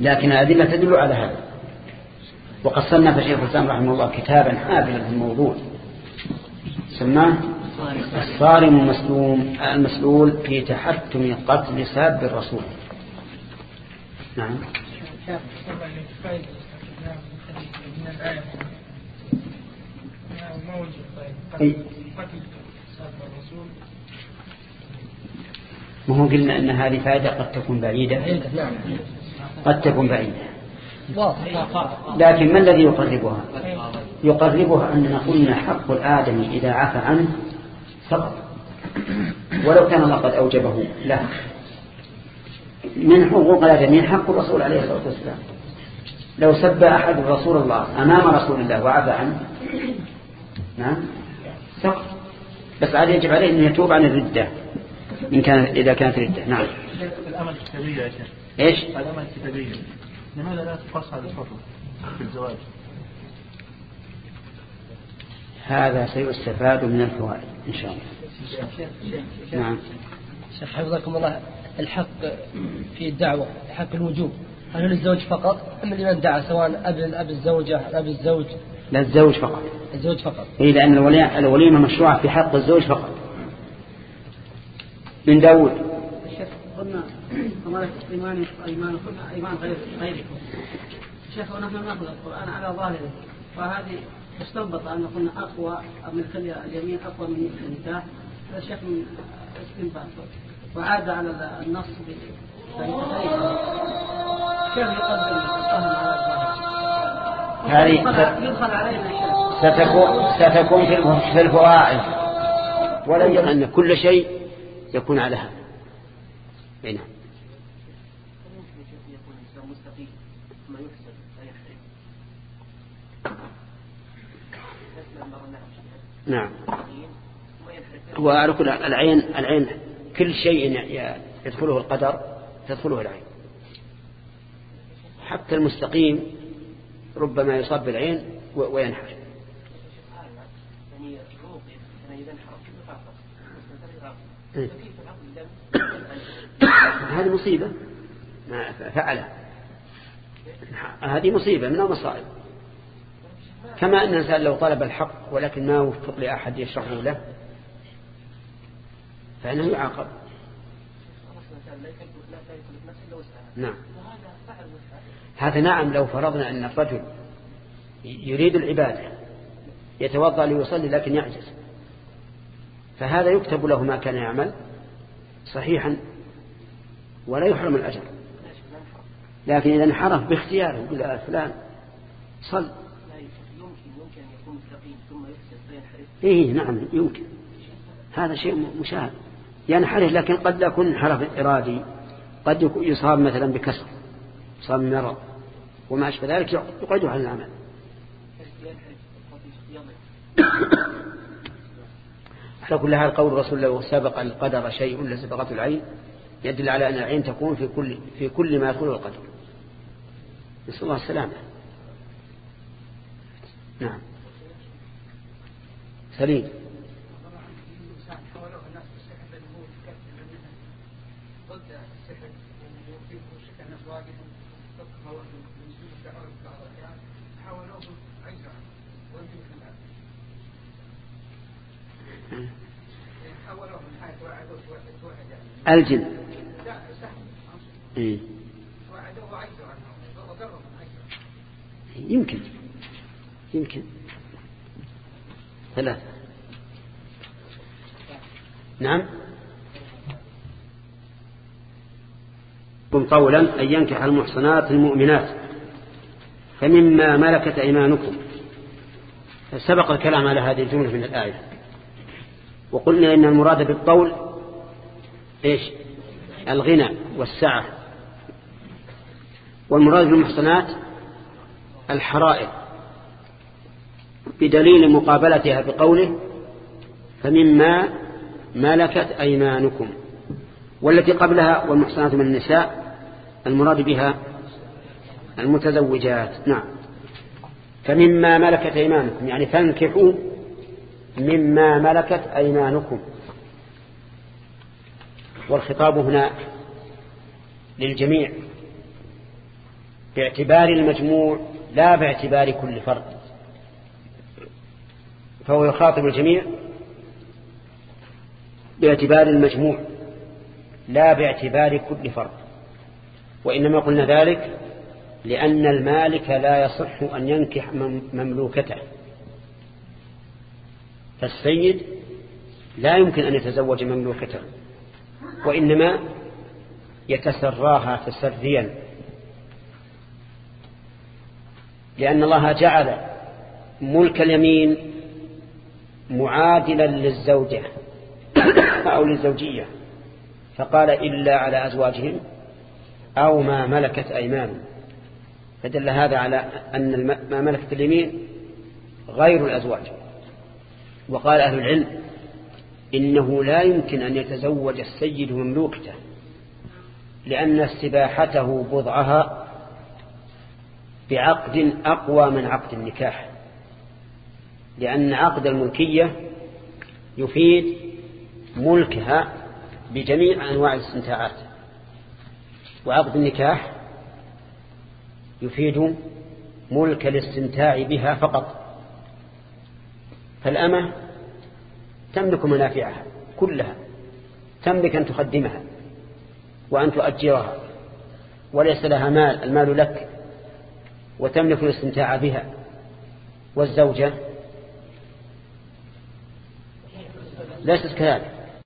لكن الأدلة تدل على هذا وقد صنف شيخ الإسلام رحمه الله كتابا حافلا في الموضوع سماه الصارم المسلوم المسلول في تحتم قتل ساب الرسول. نعم. ما هو قلنا أن هذه فائدة قد تكون بعيدة؟ قد تكون بعيدة. لكن ما الذي يقربها؟ يقربها أننا قلنا حق الآدمي إذا عفى عنه فقط. ولو كان الله قد أوجبه لا. من حقوق الآدمي حق الرسول عليه الصلاة والسلام. لو سب أحد رسول الله أمام رسول الله وعفى عنه نعم سقط بس عاد يجب عليه أن يتوب عن الردة إن كان إذا كانت ردة. نعم. الأمل الكتابية إيش؟ الأمل الكتابية لماذا لا تقص على الفضل في الزواج؟ هذا سيستفاد من الفوائد إن شاء الله. نعم. شيخ حفظكم الله الحق في الدعوة حق الوجوب هل للزوج فقط أم لمن دعا سواء أب أب الزوجة أب الزوج؟ لا الزوج فقط. الزوج فقط. إيه لأن الولي- الوليمة مشروعة في حق الزوج فقط. من داود. أمانة إيمان إيمانكم إيمان غير غيركم. شيخ ونحن نأخذ القرآن على ظاهره. وهذه استنبط أن قلنا أقوى من خلي اليمين أقوى من النكاح هذا شيخ من استنباط. وعاد على النص كيف يقدم هذه يدخل- علينا ستكون ستكون في الف- في الفوائد. يجب أن كل شيء يكون على هذا. نعم يكون الإنسان مستقيم ثم يحسن لا يحرم نعم. وعلى كل العين العين كل شيء يدخله القدر تدخله العين. حتى المستقيم ربما يصاب بالعين وينحر. هذه مصيبة. ما فعلها. هذه مصيبة من المصائب. كما أن الإنسان لو طلب الحق ولكن ما وفق لأحد يشرحه له فإنه يعاقب. نعم. هذا نعم لو فرضنا أن الرجل يريد العبادة يتوضأ ليصلي لكن يعجز فهذا يكتب له ما كان يعمل صحيحا ولا يحرم الأجر. لكن إذا انحرف باختياره يقول يا فلان صل. إيه نعم يمكن. هذا شيء مشاهد. ينحرف لكن قد يكون انحراف إرادي. قد يكون يصاب مثلا بكسر يصاب بمرض وما أشبه ذلك يقعده عن العمل. على كل حال قول الرسول لو سبق القدر شيء لسبقته العين يدل على أن العين تكون في كل في كل ما يدخله القدر. نسأل الله السلامة. نعم. سليم. الجن. إيه. يمكن. يمكن. ثلاثة. نعم. قولا أن ينكح المحصنات المؤمنات. فمما ملكت أيمانكم. سبق الكلام على هذه الجملة من الآية. وقلنا إن المراد بالقول إيش؟ الغنى والسعة. والمراد بالمحصنات الحرائر. بدليل مقابلتها بقوله فمما ملكت أيمانكم والتي قبلها والمحصنات من النساء المراد بها المتزوجات. نعم. فمما ملكت أيمانكم يعني فانكحوا مما ملكت أيمانكم. والخطاب هنا للجميع باعتبار المجموع لا باعتبار كل فرد. فهو يخاطب الجميع باعتبار المجموع لا باعتبار كل فرد. وإنما قلنا ذلك لأن المالك لا يصح أن ينكح مملوكته. فالسيد لا يمكن أن يتزوج مملوكته وإنما يتسراها تسريا. لأن الله جعل ملك اليمين معادلا للزوجة أو للزوجية. فقال إلا على أزواجهم أو ما ملكت أيمانهم. فدل هذا على أن ما ملكت اليمين غير الأزواج. وقال أهل العلم إنه لا يمكن أن يتزوج السيد مملوكته لأن استباحته بضعها بعقد أقوى من عقد النكاح. لأن عقد الملكية يفيد ملكها بجميع أنواع الاستمتاعات وعقد النكاح يفيد ملك الاستمتاع بها فقط. فالأمة تملك منافعها كلها تملك أن تخدمها وأن تؤجرها وليس لها مال المال لك وتملك الاستمتاع بها. والزوجة ليست كذلك